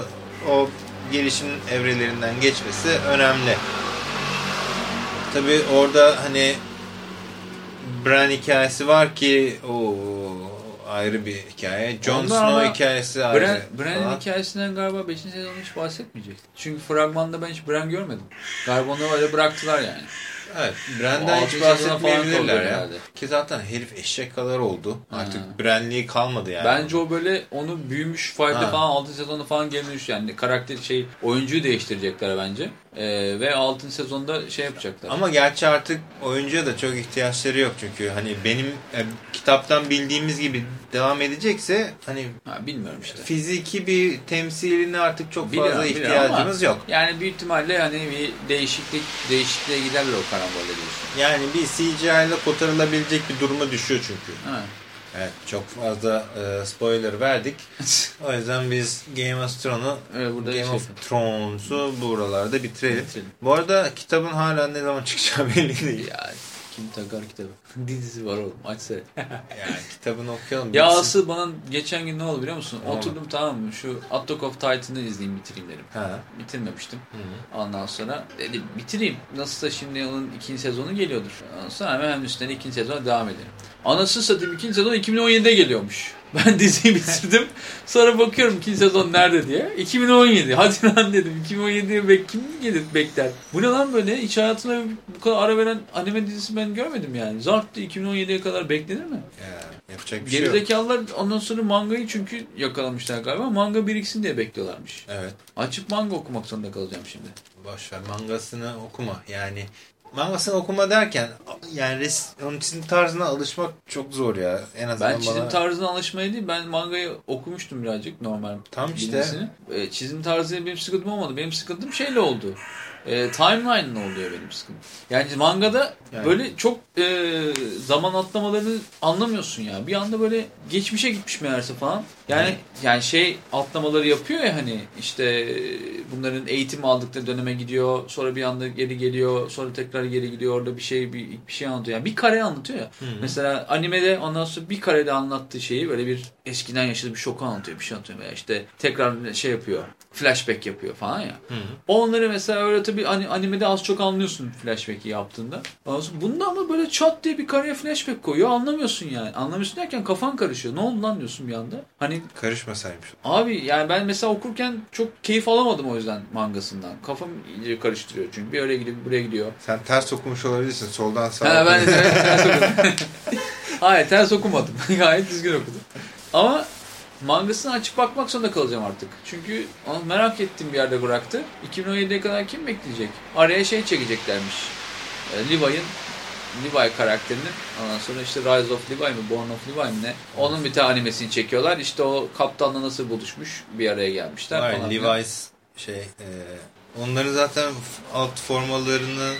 o gelişim evrelerinden geçmesi önemli. Tabi orada hani Bran hikayesi var ki o ayrı bir hikaye. Jon Snow hikayesi ayrı. Bran, Bran'ın falan. hikayesinden galiba 5. sezonda hiç bahsetmeyecek. Çünkü fragmanda ben hiç Bran görmedim. Galiba onu öyle bıraktılar yani. Evet. Altı hiç bahsetmeyebilirler ya. herhalde. Ki zaten herif eşek kadar oldu. Ha. Artık Bran'liği kalmadı yani. Bence o böyle onu büyümüş fayda Ha. falan 6 sezonda falan gelmiş yani karakter şey oyuncuyu değiştirecekler bence. Ee, ve 6. sezonda şey yapacaklar. Ama gerçi artık oyuncuya da çok ihtiyaçları yok çünkü hani benim e, kitaptan bildiğimiz gibi devam edecekse hani ha, bilmiyorum işte. fiziki bir temsiline artık çok Biliyorum, fazla ihtiyacımız yok. Yani büyük ihtimalle hani bir değişiklik değişikliğe giderler o karambolde diyorsun. Yani bir CGI ile kotarılabilecek bir duruma düşüyor çünkü. Ha. Evet çok fazla e, spoiler verdik. O yüzden biz Game of Thrones'u Evet, Game şey of Thrones'u buralarda bitirelim. Bitirelim. Bu arada kitabın hala ne zaman çıkacağı belli değil. Ya kim takar kitabı? Dizisi var oğlum aç seyret. Yani kitabını okuyalım. Ya bitsin. asıl bana geçen gün ne oldu biliyor musun? Oldu? Oturdum tamam mı şu Attack of Titan'ı izleyeyim bitireyim dedim. Ha. Bitirmemiştim. Hı. Ondan sonra dedim bitireyim. Nasılsa şimdi onun ikinci sezonu geliyordur. Ondan sonra hemen hem üstüne ikinci sezona devam edelim. Anasını satayım ikinci sezon 2017'de geliyormuş. Ben diziyi bitirdim. Sonra bakıyorum ikinci sezon nerede diye. 2017. Hadi lan dedim. 2017'ye bek kim gelir bekler. Bu ne lan böyle? Hiç hayatına bu kadar ara veren anime dizisi ben görmedim yani. Zart'ta 2017'ye kadar beklenir mi? Ya, yapacak bir şey yok. Gerizekalılar ondan sonra mangayı çünkü yakalamışlar galiba. Manga biriksin diye bekliyorlarmış. Evet. Açıp manga okumak zorunda kalacağım şimdi. Boşver mangasını okuma. Yani mangasını okuma derken yani res, onun çizim tarzına alışmak çok zor ya. En azından Ben çizim bana... tarzına alışmaya değil, ben mangayı okumuştum birazcık normal. Tam işte. bilgisini. E, çizim tarzı benim sıkıntım olmadı. Benim sıkıntım şeyle oldu. E, timeline'la oluyor benim sıkıntım. Yani mangada Yani. böyle çok e, zaman atlamalarını anlamıyorsun ya. Bir anda böyle geçmişe gitmiş meğerse falan. Yani yani şey atlamaları yapıyor ya hani işte bunların eğitim aldıkları döneme gidiyor. Sonra bir anda geri geliyor. Sonra tekrar geri gidiyor. Orada bir şey bir, bir şey anlatıyor. Yani bir kare anlatıyor ya. Mesela animede ondan sonra bir karede anlattığı şeyi böyle bir eskiden yaşadığı bir şoku anlatıyor. Bir şey anlatıyor. Veya işte tekrar şey yapıyor. Flashback yapıyor falan ya. Hı hı. Onları mesela öyle tabii animede az çok anlıyorsun flashback'i yaptığında. Bunda ama böyle çat diye bir kareye flashback koyuyor. Anlamıyorsun yani. Anlamıyorsun derken kafan karışıyor. Ne oldu lan diyorsun bir anda. Hani Karışmasaymış. Abi yani ben mesela okurken çok keyif alamadım o yüzden mangasından. Kafam iyice karıştırıyor çünkü. Bir öyle gidiyor, buraya gidiyor. Sen ters okumuş olabilirsin. Soldan sağa. Ha, ben de ters okudum. Hayır ters okumadım. Gayet düzgün okudum. Ama mangasını açıp bakmak zorunda kalacağım artık. Çünkü onu merak ettiğim bir yerde bıraktı. 2017'ye kadar kim bekleyecek? Araya şey çekeceklermiş. E, Levi'ın Levi karakterinin ondan sonra işte Rise of Levi mi Born of Levi mi ne? Onun bir tane animesini çekiyorlar. İşte o kaptanla nasıl buluşmuş bir araya gelmişler Hayır, falan. Levi's şey e, onların zaten alt formalarını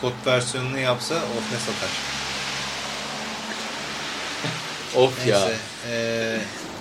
kod versiyonunu yapsa of ne satar. Of ya. Neyse. E,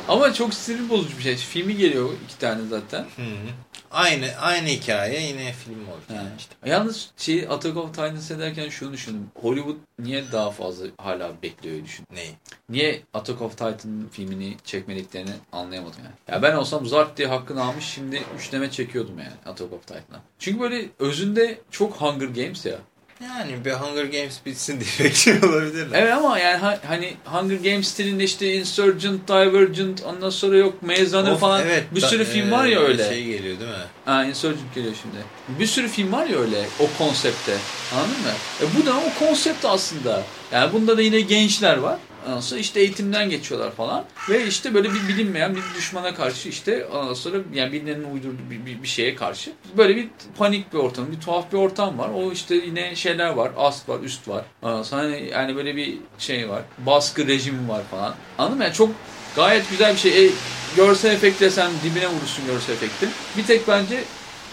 Ama çok sinir bozucu bir şey. Filmi geliyor iki tane zaten. hı hı. Aynı aynı hikaye yine film oldu. Ha. Yalnız şey Attack of Titan seyrederken şunu düşündüm. Hollywood niye daha fazla hala bekliyor düşün. Neyi? Niye Attack of Titan filmini çekmediklerini anlayamadım yani. Ya ben olsam Zart diye hakkını almış şimdi üçleme çekiyordum yani Attack of Titan'a. Çünkü böyle özünde çok Hunger Games ya. Yani bir Hunger Games bitsin diye bekliyor olabilirler. Evet ama yani ha- hani Hunger Games stilinde işte Insurgent, Divergent ondan sonra yok Maze Runner Of, falan evet, bir da- sürü film e, var ya öyle. Şey geliyor değil mi? Ha Insurgent geliyor şimdi. Bir sürü film var ya öyle o konsepte. Anladın mı? E bu da o konsept aslında. Yani bunda da yine gençler var. Ondan sonra işte eğitimden geçiyorlar falan. Ve işte böyle bir bilinmeyen bir düşmana karşı işte ondan sonra yani birilerinin uydurduğu bir, bir, bir şeye karşı böyle bir panik bir ortam, bir tuhaf bir ortam var. O işte yine şeyler var. Ast var, üst var. Ondan sonra hani yani böyle bir şey var. Baskı rejimi var falan. Anladın mı? Yani çok gayet güzel bir şey. E, görsel efekt desen dibine vurursun görsel efekti. Bir tek bence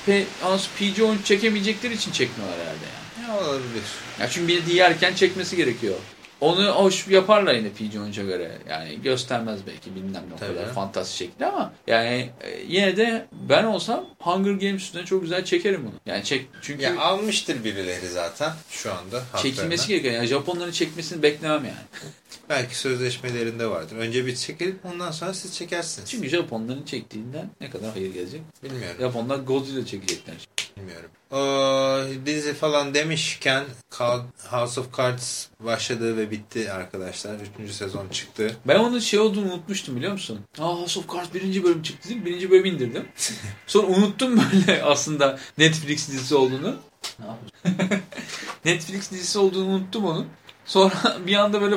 P, PG-13 çekemeyecekleri için çekmiyorlar herhalde yani. Ya olabilir. Ya çünkü bir yerken çekmesi gerekiyor. Onu hoş yaparlar yine PG-13'e göre. Yani göstermez belki bilmem ne o Tabii. kadar fantastik şekilde ama yani e, yine de ben olsam Hunger Games üstüne çok güzel çekerim bunu. Yani çek çünkü Ya almıştır birileri zaten şu anda. çekilmesi gerekiyor. Yani Japonların çekmesini beklemem yani. Belki sözleşmelerinde vardır. Önce bir çekilip ondan sonra siz çekersiniz. Çünkü Japonların çektiğinden ne kadar hayır gelecek? Bilmiyorum. Japonlar Godzilla çekecekler. Bilmiyorum. O dizi falan demişken House of Cards başladı ve bitti arkadaşlar. Üçüncü sezon çıktı. Ben onun şey olduğunu unutmuştum biliyor musun? Aa House of Cards birinci bölüm çıktı değil mi? Birinci bölümü indirdim. Sonra unuttum böyle aslında Netflix dizisi olduğunu. Ne? Netflix dizisi olduğunu unuttum onun. Sonra bir anda böyle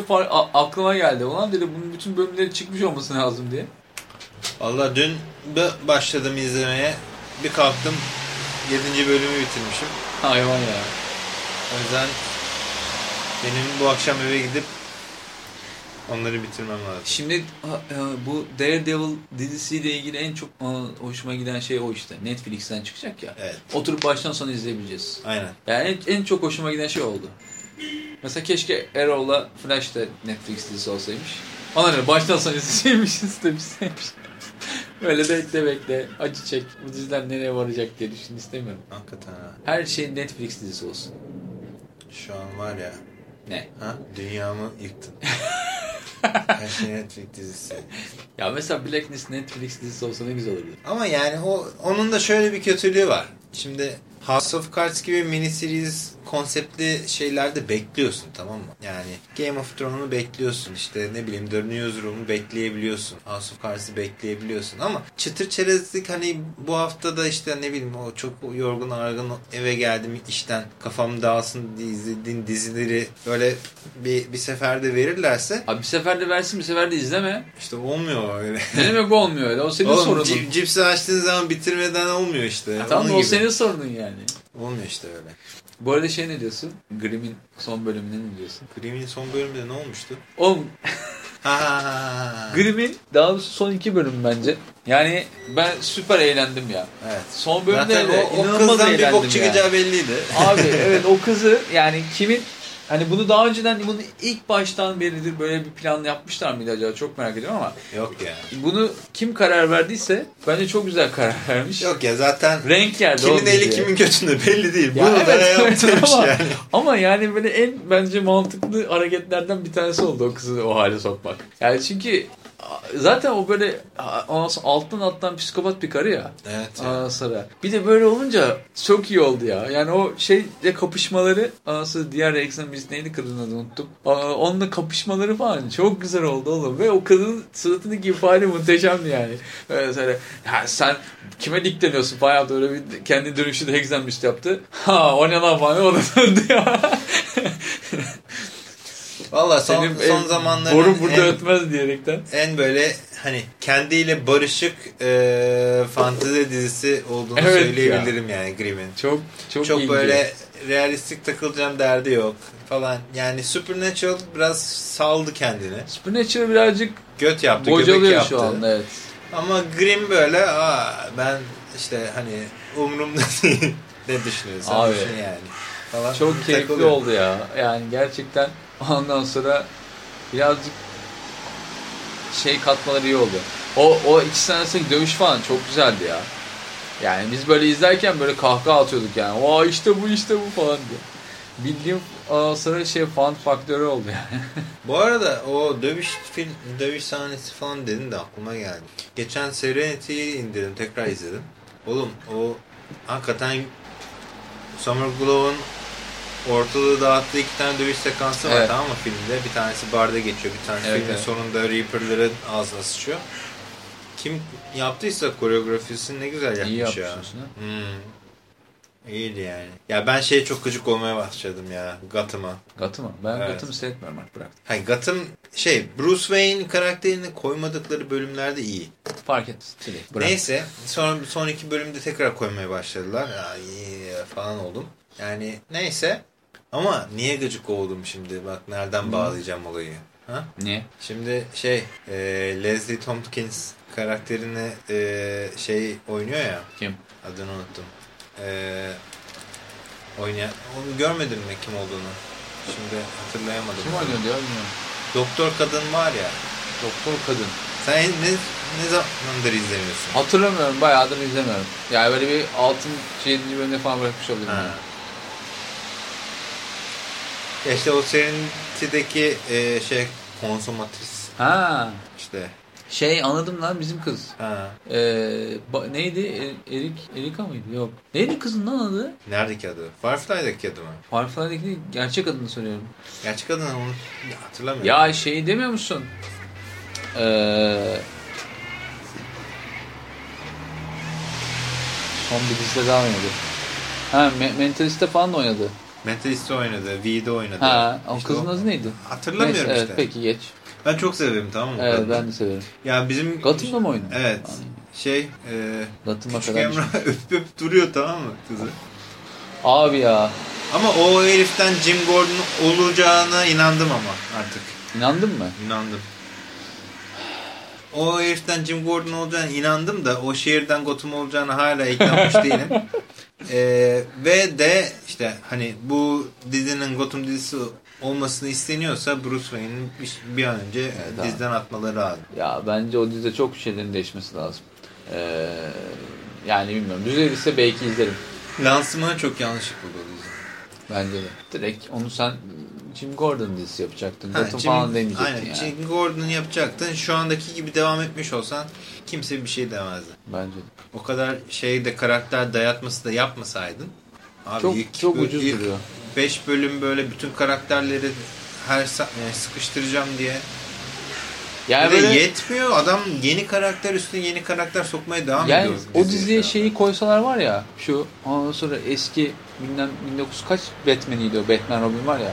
aklıma geldi. Ulan dedi bunun bütün bölümleri çıkmış olması lazım diye. Valla dün başladım izlemeye. Bir kalktım 7. bölümü bitirmişim. Hayvan ya. O yüzden benim bu akşam eve gidip onları bitirmem lazım. Şimdi e, bu Daredevil dizisiyle ilgili en çok aa, hoşuma giden şey o işte. Netflix'ten çıkacak ya. Evet. Oturup baştan sona izleyebileceğiz. Aynen. Yani en, en çok hoşuma giden şey oldu. Mesela keşke Arrow'la Flash da Netflix dizisi olsaymış. Ona göre baştan sona demişseymiş. Böyle bekle bekle acı çek bu diziler nereye varacak diye düşün istemiyorum. Hakikaten ha. Her şey Netflix dizisi olsun. Şu an var ya. Ne? Ha? Dünyamı yıktın. Her şey Netflix dizisi. Ya mesela Blacklist Netflix dizisi olsa ne güzel olurdu. Ama yani o onun da şöyle bir kötülüğü var. Şimdi House of Cards gibi mini series konseptli şeylerde bekliyorsun tamam mı? Yani Game of Thrones'u bekliyorsun işte ne bileyim The Newsroom'u bekleyebiliyorsun. House of Cards'ı bekleyebiliyorsun ama çıtır çerezlik hani bu hafta da işte ne bileyim o çok yorgun argın eve geldim işten kafam dağılsın diye izlediğin dizileri böyle bir, bir seferde verirlerse Abi bir sefer de versin bir sefer de izleme. işte olmuyor öyle. Ne demek olmuyor öyle o senin Oğlum sorunun. cip- cipsi açtığın zaman bitirmeden olmuyor işte. Ya tamam o gibi. senin sorunun yani. Olmuyor işte öyle. Bu arada şey ne diyorsun? Grimm'in son bölümüne ne diyorsun? Grimm'in son bölümünde ne olmuştu? Oğlum. Grimm'in daha doğrusu son iki bölüm bence. Yani ben süper eğlendim ya. Evet. Son bölümde Zaten o, o inanılmaz kızdan bir bok çıkacağı belliydi. Abi evet o kızı yani kimin hani bunu daha önceden bunu ilk baştan beridir böyle bir plan yapmışlar mıydı acaba çok merak ediyorum ama Yok ya. bunu kim karar verdiyse bence çok güzel karar vermiş. Yok ya zaten Renk geldi kimin eli diziye. kimin götünde belli değil. Ya Bunu da evet, ama, yani. ama yani böyle en bence mantıklı hareketlerden bir tanesi oldu o kızı o hale sokmak. Yani çünkü zaten o böyle alttan alttan psikopat bir karı ya. Evet. ya. Ondan sonra. Bir de böyle olunca çok iyi oldu ya. Yani o şeyle kapışmaları sonra diğer Rex'in biz neydi kadının adını unuttum. Onunla kapışmaları falan çok güzel oldu oğlum. Ve o kadının suratındaki ifade muhteşemdi yani. Böyle ya sen kime dikleniyorsun falan yaptı. Öyle bir kendi dönüşü de Hexenmist yaptı. Ha o ne lan falan o da döndü ya. Valla son, Senin son en- zamanların Boru burada en, ötmez diyerekten. en böyle hani kendiyle barışık e, fantezi dizisi olduğunu Evet söyleyebilirim yani Grimm'in. Çok çok, Çok iyi böyle realistik takılacağım derdi yok falan. Yani Supernatural biraz saldı kendini. Supernatural birazcık Göt yaptı, göbek yaptı. şu anda evet. Ama Grimm böyle aa ben işte hani umurumda değil. ne düşünüyorsun? Abi. düşün yani. Falan. Çok keyifli oldu ya. Yani gerçekten ondan sonra birazcık şey katmaları iyi oldu. O, o ikisi arasındaki dövüş falan çok güzeldi ya. Yani biz böyle izlerken böyle kahkaha atıyorduk yani. Aa işte bu işte bu falan diye. Bildiğim sonra şey fan faktörü oldu yani. Bu arada o dövüş film, dövüş sahnesi falan dedin de aklıma geldi. Geçen Serenity'yi indirdim tekrar izledim. Oğlum o hakikaten Summer Glow'un ortalığı dağıttığı iki tane dövüş sekansı var Evet. tamam mı filmde? Bir tanesi barda geçiyor, bir tanesi Evet, filmin evet. sonunda Reaper'ların ağzına sıçıyor. Kim yaptıysa koreografisini ne güzel yapmış İyi ya. yapmışsın ha. Hmm. İyiydi yani. Ya ben şeye çok gıcık olmaya başladım ya. Gotham'a. Gotham Ben Evet. Gotham seyretmiyorum artık bıraktım. Hayır Gotham şey Bruce Wayne karakterini koymadıkları bölümlerde iyi. Fark et. Direkt bırak. Neyse sonra son iki bölümde tekrar koymaya başladılar. Ya iyi falan oldum. Yani neyse ama niye gıcık oldum şimdi bak nereden bağlayacağım olayı. Ha? Niye? Şimdi şey e, Leslie Tompkins karakterini e, şey oynuyor ya. Kim? Adını unuttum. E, oynayan. Onu görmedin mi kim olduğunu? Şimdi hatırlayamadım. Kim oynuyor diyor bilmiyorum. Doktor kadın var ya. Doktor kadın. Sen ne, ne zamandır izlemiyorsun? Hatırlamıyorum. Bayağıdır izlemiyorum. Yani böyle bir 6. 7. bölümde falan bırakmış olabilirim. Ha. Ya işte o Serenity'deki e, şey konsomatris Ha. işte. Şey anladım lan bizim kız. Ha. Ee, neydi? E- Erik, Erika mıydı? Yok. Neydi kızın lan adı? Neredeki adı? Firefly'daki adı mı? Firefly'deki değil, gerçek adını söylüyorum. Gerçek adını onu hatırlamıyorum. Ya şey demiyor musun? Ee, son bir dizide daha oynadı. Ha, Me- Mentalist'te falan da oynadı. Mentalist'te oynadı, V'de oynadı. Ha, o İşte kızın adı neydi? Hatırlamıyorum Neyse, işte. Evet, peki geç. Ben çok severim tamam mı? Evet, kadını? ben de severim. Ya bizim... Gotham'da mı oynadı? Evet. Ay, Şey, e, Küçük kadar. Emrah öp öp duruyor tamam mı kızı? Abi ya. Ama o heriften Jim Gordon olacağına inandım ama artık. İnandın mı? İnandım. O heriften Jim Gordon olacağına inandım da o şehirden Gotham olacağına hala ikna değilim. Ee, ve de işte hani bu dizinin Gotham dizisi olmasını isteniyorsa Bruce Wayne'in bir- an önce abi. diziden atmaları lazım. Ya bence o dizide çok şeylerin değişmesi lazım. Ee, yani bilmiyorum. Düzelirse belki izlerim. Lansmanı çok yanlış yapıldı o dizi. Bence de. Direkt onu sen Jim Gordon dizisi yapacaktın. Ha, Gotham Jim- falan demeyecektin aynen, yani. Jim Gordon yapacaktın. Şu andaki gibi devam etmiş olsan kimse bir şey demezdi. Bence de. O kadar şeyde karakter dayatması da yapmasaydın. Abi Çok ilk çok ucuz ilk duruyor. 5 bölüm böyle bütün karakterleri her yani sıkıştıracağım diye. Yani böyle, yetmiyor. Adam yeni karakter üstüne yeni karakter sokmaya devam yani ediyor. o diziye an. şeyi koysalar var ya şu ondan sonra eski bilmem 1900 kaç Batman'iydi o Batman Robin var ya.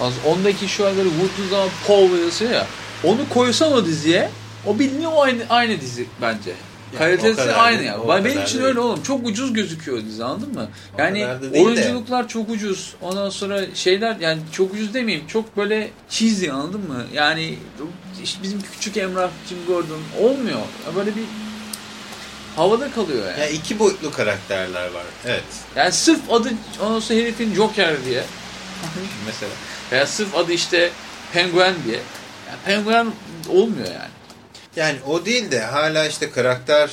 Az ondaki şu an böyle vurduğu zaman Paul yazıyor ya. Onu koysan o diziye o bildiğin o aynı aynı dizi bence. Ya, Kalitesi aynı değil, ya. benim için değil. öyle oğlum. Çok ucuz gözüküyor dizi anladın mı? O Yani değil de. oyunculuklar çok ucuz. Ondan sonra şeyler yani çok ucuz demeyeyim. Çok böyle cheesy anladın mı? Yani işte bizim küçük Emrah Jim Gordon olmuyor. Böyle bir havada kalıyor yani. Ya iki boyutlu karakterler var. Evet. Yani sırf adı ondan sonra herifin Joker diye mesela. Veya sırf adı işte Penguin diye. Yani Penguin olmuyor yani. Yani o değil de hala işte karakter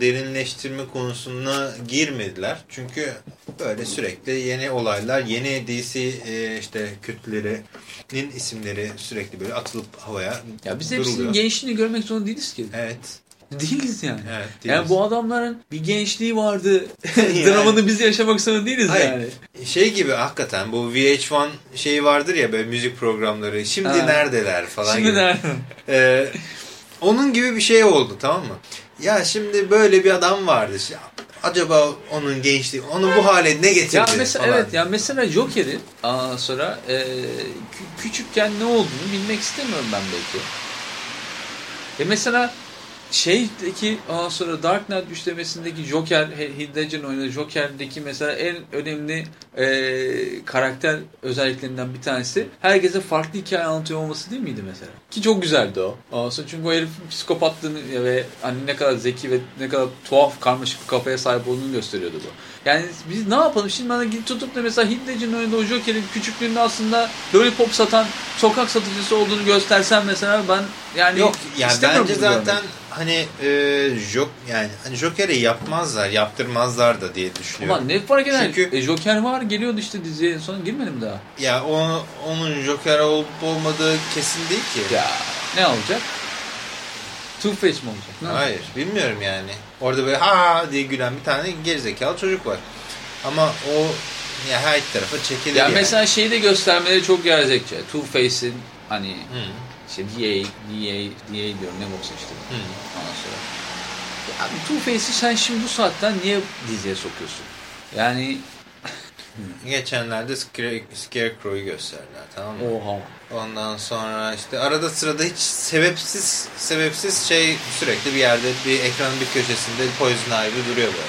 derinleştirme konusuna girmediler. Çünkü böyle sürekli yeni olaylar, yeni DC e, işte kötülerinin isimleri sürekli böyle atılıp havaya Ya biz duruluyor. hepsinin gençliğini görmek zorunda değiliz ki. Evet. Değiliz yani. Evet. Yani değiliz. bu adamların bir gençliği vardı. Yani. Dramını biz yaşamak zorunda değiliz Hayır. yani. Şey gibi hakikaten bu VH1 şeyi vardır ya böyle müzik programları. Şimdi Ha. neredeler falan Şimdi gibi. nerede? Ee, onun gibi bir şey oldu tamam mı? Ya şimdi böyle bir adam vardı. Acaba onun gençliği, onu bu hale ne getirdi Ya mesela falan. evet ya mesela Joker'in sonra e, kü- küçükken ne olduğunu bilmek istemiyorum ben belki. E mesela şeydeki ondan sonra Dark Knight üçlemesindeki Joker, He- Heath Ledger'ın oynadığı Joker'deki mesela en önemli e, karakter özelliklerinden bir tanesi herkese farklı hikaye anlatıyor olması değil miydi mesela? Ki çok güzeldi o. Ondan sonra çünkü o herif psikopatlığını ve hani ne kadar zeki ve ne kadar tuhaf karmaşık bir kafaya sahip olduğunu gösteriyordu bu. Yani biz ne yapalım şimdi bana gidip tutup da mesela Heath Ledger'ın oynadığı o Joker'in küçüklüğünde aslında lollipop satan sokak satıcısı olduğunu göstersem mesela ben yani Yok yani bence zaten. Hani e, Jok yani hani Joker'i yapmazlar, yaptırmazlar da diye düşünüyorum. Ama ne fark eder? Çünkü- E, Joker var geliyordu işte diziye en son girmedi mi daha? Ya o, onun Joker olup olmadığı kesin değil ki. Ya ne olacak? Two-Face mi olacak? Ne Hayır bilmiyorum yani. Orada böyle ha diye gülen bir tane gerizekalı çocuk var. Ama o ya her tarafa çekilir Ya yani. mesela şeyi de göstermeleri çok gerizekçe. Two-Face'in hani Hı, işte DA, DA, DA diyorum ne boksa işte. hı. Ondan sonra. Ya Two-Face'i sen şimdi bu saatten niye diziye sokuyorsun? Yani Geçenlerde Scare, Scarecrow'u gösterdiler tamam mı? oha. Ondan sonra işte arada sırada hiç sebepsiz sebepsiz şey sürekli bir yerde bir ekranın bir köşesinde Poison Ivy duruyor böyle.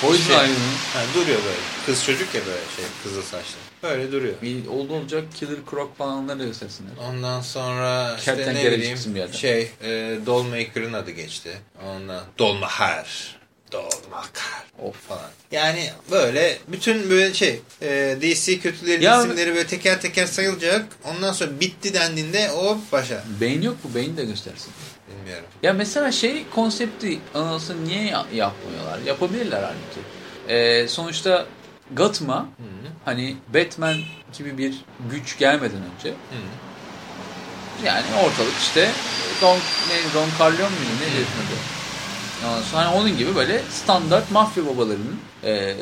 Poison Şey- Ivy'nin Ha, duruyor böyle. Kız çocuk ya böyle şey kızıl saçlı. Böyle duruyor. bir oldu olacak Killer Croc falanları göstersinler. Ondan sonra işte ne bileyim şey e, Dollmaker'ın adı geçti. Ondan Dolmahar. Dolmakar. Of. falan. Yani böyle bütün böyle şey e, DC kötülerin Ya- isimleri böyle teker teker sayılacak. Ondan sonra bitti dendiğinde o başa. Beyin yok mu? Beyin de göstersin. Bilmiyorum. Ya mesela şey konsepti anasını niye ya- yapmıyorlar? Yapabilirler halbuki. Ee, sonuçta Gotham'a Hı -hı. hani Batman gibi bir güç gelmeden önce Hı -hı. yani ortalık işte Don, ne, Don Corleone muydu? Ne herifin adı? Hani onun gibi böyle standart mafya babalarının e,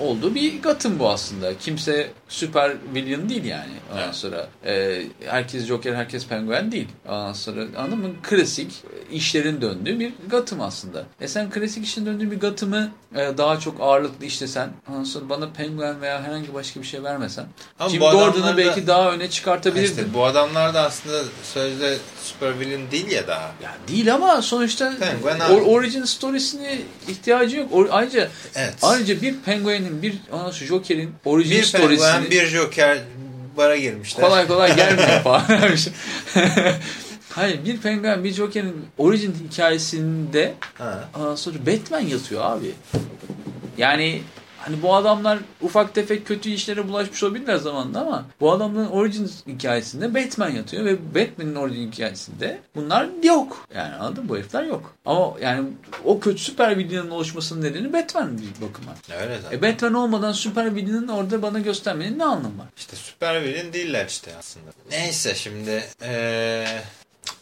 olduğu bir Gotham bu aslında. Kimse süper villain değil yani. Ondan Evet. sonra e, herkes Joker, herkes Penguin değil. Ondan sonra anladın mı? Klasik işlerin döndüğü bir Gotham aslında. E sen klasik işin döndüğü bir Gotham'ı e, daha çok ağırlıklı işlesen, ondan sonra bana Penguin veya herhangi başka bir şey vermesen, Ama Jim da- belki daha öne çıkartabilirdin. İşte bu adamlar da aslında sözde süper villain değil ya daha. Ya değil ama sonuçta Penguin or- origin storiesine ihtiyacı yok. Or- ayrıca Evet. ayrıca bir Penguin'in bir sonra Joker'in origin bir storiesini Penguin bir Joker bara girmişler. kolay kolay gelmiyor falan. Hayır bir Penguin bir Joker'in origin hikayesinde Ha. sonra Batman yatıyor abi. Yani hani bu adamlar ufak tefek kötü işlere bulaşmış olabilirler zamanında ama bu adamların origin hikayesinde Batman yatıyor ve Batman'in origin hikayesinde bunlar yok. Yani anladın mı? Bu herifler yok. Ama yani o kötü süper villain'ın oluşmasının nedeni Batman bir bakıma. Öyle zaten. E Batman olmadan süper villain'ın orada bana göstermenin ne anlamı var? İşte süper villain değiller işte aslında. Neyse şimdi eee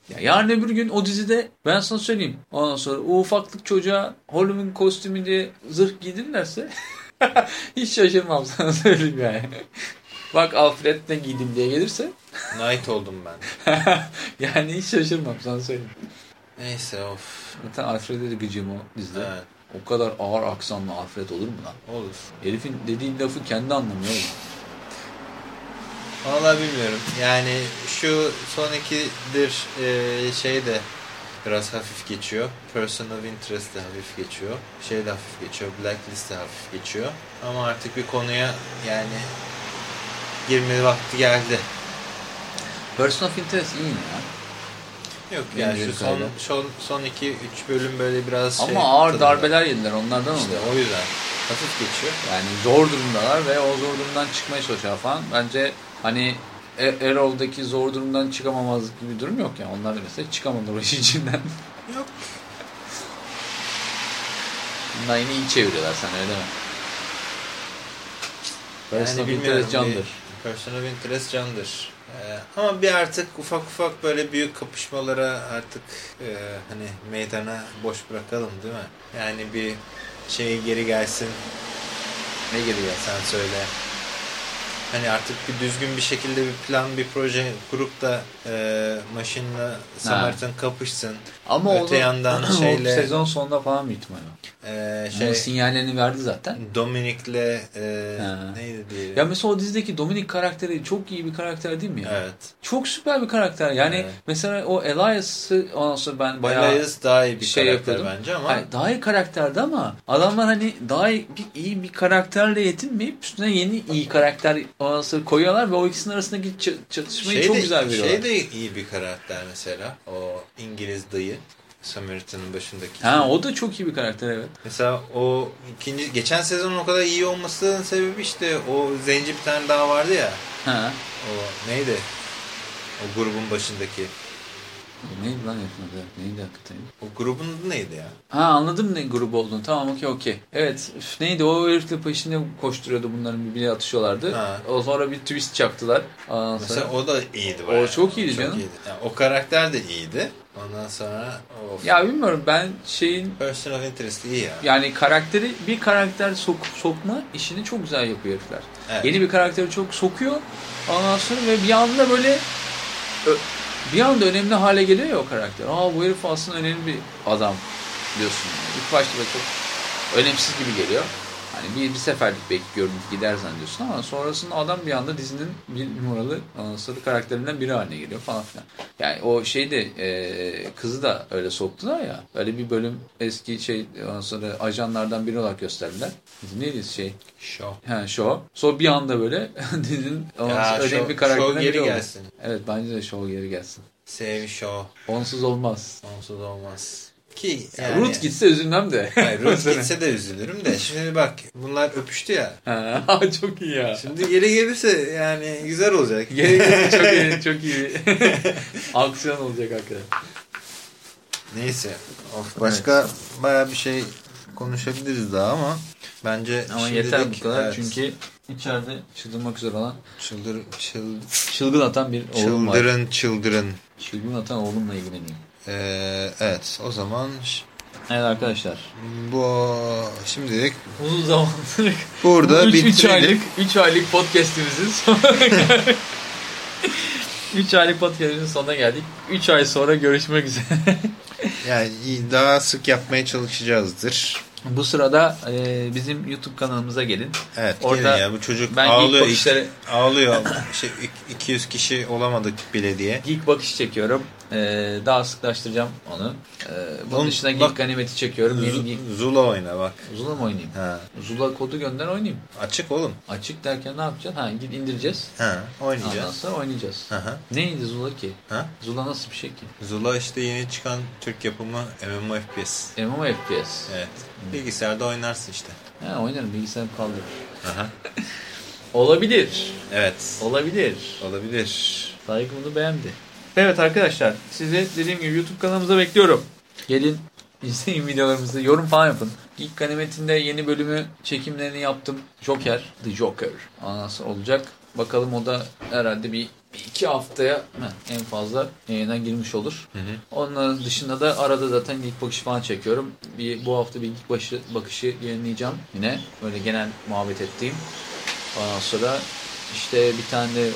Ya yarın öbür gün o dizide ben sana söyleyeyim. Ondan sonra o ufaklık çocuğa Halloween kostümü diye zırh giydirirlerse hiç şaşırmam sana söyleyeyim yani. Bak Alfred ne giydim diye gelirse Knight oldum ben. yani hiç şaşırmam sana söyleyeyim. Neyse of. Zaten Alfred'e de gıcım o dizide. Evet. O kadar ağır aksanlı Alfred olur mu lan? Olur. Herifin dediği lafı kendi anlamıyor oğlum. Vallahi bilmiyorum. Yani şu son ikidir eee, şey de biraz hafif geçiyor. Person of Interest de hafif geçiyor. Şey de hafif geçiyor. Blacklist de hafif geçiyor. Ama artık bir konuya yani girme vakti geldi. Person of Interest iyi mi ya? Yok yani şu son, son, son iki üç bölüm böyle biraz şey Ama ağır tadında. darbeler yediler onlardan İşte oluyor. o yüzden hafif geçiyor. Yani zor durumdalar ve o zor durumdan çıkmaya çalışıyor falan. Bence hani E- Arrow'daki zor durumdan çıkamamazlık gibi bir durum yok yani. Onlar da mesela çıkamadılar o işin içinden. Yok. Bunlar yine iyi çeviriyorlar sen öyle mi? Person of bilmiyorum, Interest candır. Person of Interest candır. Ee, ama bir artık ufak ufak böyle büyük kapışmalara artık e, hani meydana boş bırakalım değil mi? Yani bir şey geri gelsin Ne geliyor? sen söyle. Hani artık bir düzgün bir şekilde bir plan, bir proje kurup da e, Machine'la Samaritan kapışsın. Ama Öte onu, yandan şeyle- sezon sonunda falan büyük ihtimalle. E, Şey, şey sinyallerini verdi zaten. Dominik'le e, Ha. neydi diye. Ya mesela o dizideki Dominic karakteri çok iyi bir karakter değil mi ya? Evet. Çok süper bir karakter. Yani Evet. mesela o Elias'ı ondan sonra ben bayağı Elias daha iyi bir şey karakter yapıyordum. bence ama Hayır, daha iyi karakterdi ama adamlar hani daha iyi bir, iyi bir karakterle yetinmeyip üstüne yeni iyi karakter ondan sonra koyuyorlar ve o ikisinin arasındaki çatışmayı Şey çok de- güzel veriyorlar. Şey de iyi bir karakter mesela. O İngiliz dayı. Samaritan'ın başındaki. Ha o da çok iyi bir karakter evet. Mesela o ikinci geçen sezonun o kadar iyi olmasının sebebi işte o zenci bir tane daha vardı ya. Ha. O neydi? O grubun başındaki. Neydi lan herifin adı? Neydi hakikaten? O grubun adı neydi ya? Ha anladım ne grubu olduğunu. Tamam okey okey. Evet üf, neydi o herifle peşinde koşturuyordu bunların birbirine atışıyorlardı. Ha. O sonra bir twist çaktılar. Ondan Mesela sonra... o da iyiydi. O bayağı. çok iyiydi canım. Yani o karakter de iyiydi. Ondan sonra o Ya bilmiyorum ben şeyin Person of Interest iyi ya. yani karakteri bir karakter sok, sokma işini çok güzel yapıyor herifler. Evet. Yeni bir karakteri çok sokuyor. Ondan sonra ve bir anda böyle bir anda önemli hale geliyor ya o karakter. Aa bu herif aslında önemli bir adam diyorsun. İlk başta böyle çok önemsiz gibi geliyor. Hani bir, bir seferlik belki görünüp gider zannediyorsun ama sonrasında adam bir anda dizinin bir numaralı anasını karakterinden biri haline geliyor falan filan. Yani o şeyde e, kızı da öyle soktular ya. Öyle bir bölüm eski şey ondan sonra ajanlardan biri olarak gösterdiler. Neydi şey? Show. Ha show. Sonra bir anda böyle dizinin Ya, bir karakterinden biri oldu. gelsin. Evet bence de show geri gelsin. Sev show. Onsuz olmaz. Onsuz olmaz. Ki Yani. Ruth gitse üzülmem de. Hayır, Ruth gitse de üzülürüm de. Şimdi bak bunlar öpüştü ya. Ha, çok iyi ya. Şimdi geri gelirse yani güzel olacak. Geri gelirse çok iyi, çok iyi. Aksiyon olacak hakikaten. Neyse. Of, başka baya bir şey konuşabiliriz daha ama bence Ama yeter bu kadar evet, çünkü içeride çıldırmak üzere olan çıldır, çıl, çılgın atan bir oğlum var. çıldırın çıldırın. Çılgın atan oğlumla ilgileneyim. Ee, evet o zaman Evet arkadaşlar. bu şimdilik Uzun zamandır burada 3 bitirelim. aylık 3 aylık podcast'imizin sonuna geldik. 3 aylık podcast'imizin sonuna geldik. 3 ay sonra görüşmek üzere. Yani daha sık yapmaya çalışacağızdır. Bu sırada e, bizim YouTube kanalımıza gelin. Evet Orada gelin ya bu çocuk ben ağlıyor. bakışları- Ağlıyor. Şey, 200 kişi olamadık bile diye. Geek bakış çekiyorum. Ee, daha sıklaştıracağım onu. Ee, bunun Oğlum, dışında bak- Geek Ganimeti çekiyorum. Yeni Geek... Zula oyna bak. Zula mı oynayayım? Ha. Zula kodu gönder oynayayım. Açık oğlum. Açık derken ne yapacaksın? Ha git indireceğiz. Ha, Ondan oynayacağız. sonra oynayacağız. Hı hı. Neydi Zula ki? Ha? Zula nasıl bir şey ki? Zula işte yeni çıkan Türk yapımı MMOFPS. MMO FPS. Evet. Bilgisayarda oynarsın işte. Ha, oynarım bilgisayarım kaldırır. Aha. Olabilir. Evet. Olabilir. Olabilir. Saygı bunu beğendi. Evet arkadaşlar sizi dediğim gibi YouTube kanalımıza bekliyorum. Gelin izleyin videolarımızı yorum falan yapın. İlk Ganimet'inde yeni bölümü çekimlerini yaptım. Joker, The Joker anası olacak. Bakalım o da herhalde bir, bir iki haftaya en fazla yayına girmiş olur. Hı hı. Onun dışında da arada zaten ilk bakışı falan çekiyorum. Bir, bu hafta bir ilk başı, bakışı yayınlayacağım yine. Böyle genel muhabbet ettiğim. Ondan sonra işte bir tane de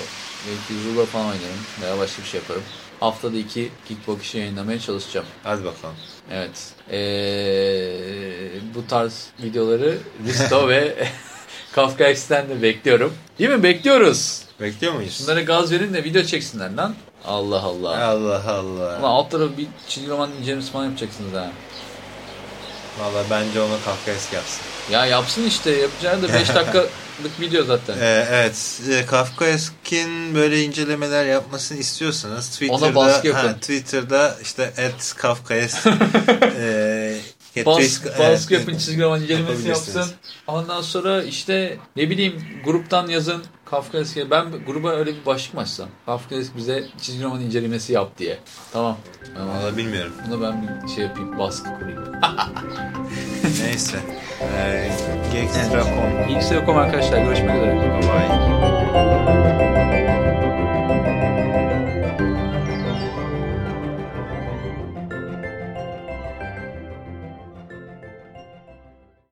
belki Zula falan oynarım veya başka bir şey yaparım. Haftada iki ilk bakışı yayınlamaya çalışacağım. Hadi bakalım. Evet. Ee, bu tarz videoları Risto ve Kafka X'ten de bekliyorum. Değil mi? Bekliyoruz. Bekliyor muyuz? Şunlara gaz verin de video çeksinler lan. Allah Allah. Allah Allah. Ulan alt tarafı bir çizgi roman incelemesi falan yapacaksınız ha. Valla bence onu Kafka eski yapsın. Ya yapsın işte yapacağı da 5 dakikalık video zaten. Ee, evet. E, Kafkaesk'in böyle incelemeler yapmasını istiyorsanız Twitter'da baskı yapın. ha, Twitter'da işte at Kafkaesk e, Bas, baskı yapın çizgi roman incelemesi yapsın. Ondan sonra işte ne bileyim gruptan yazın Kafkaeski'ye. Ben gruba öyle bir başlık mı açsam? Kafkaeski bize çizgi roman incelemesi yap diye. Tamam. Ama Valla bilmiyorum. Buna ben bir şey yapayım baskı kurayım. Neyse. Ee, Geekstra.com yokum arkadaşlar. Görüşmek üzere. Bye bye.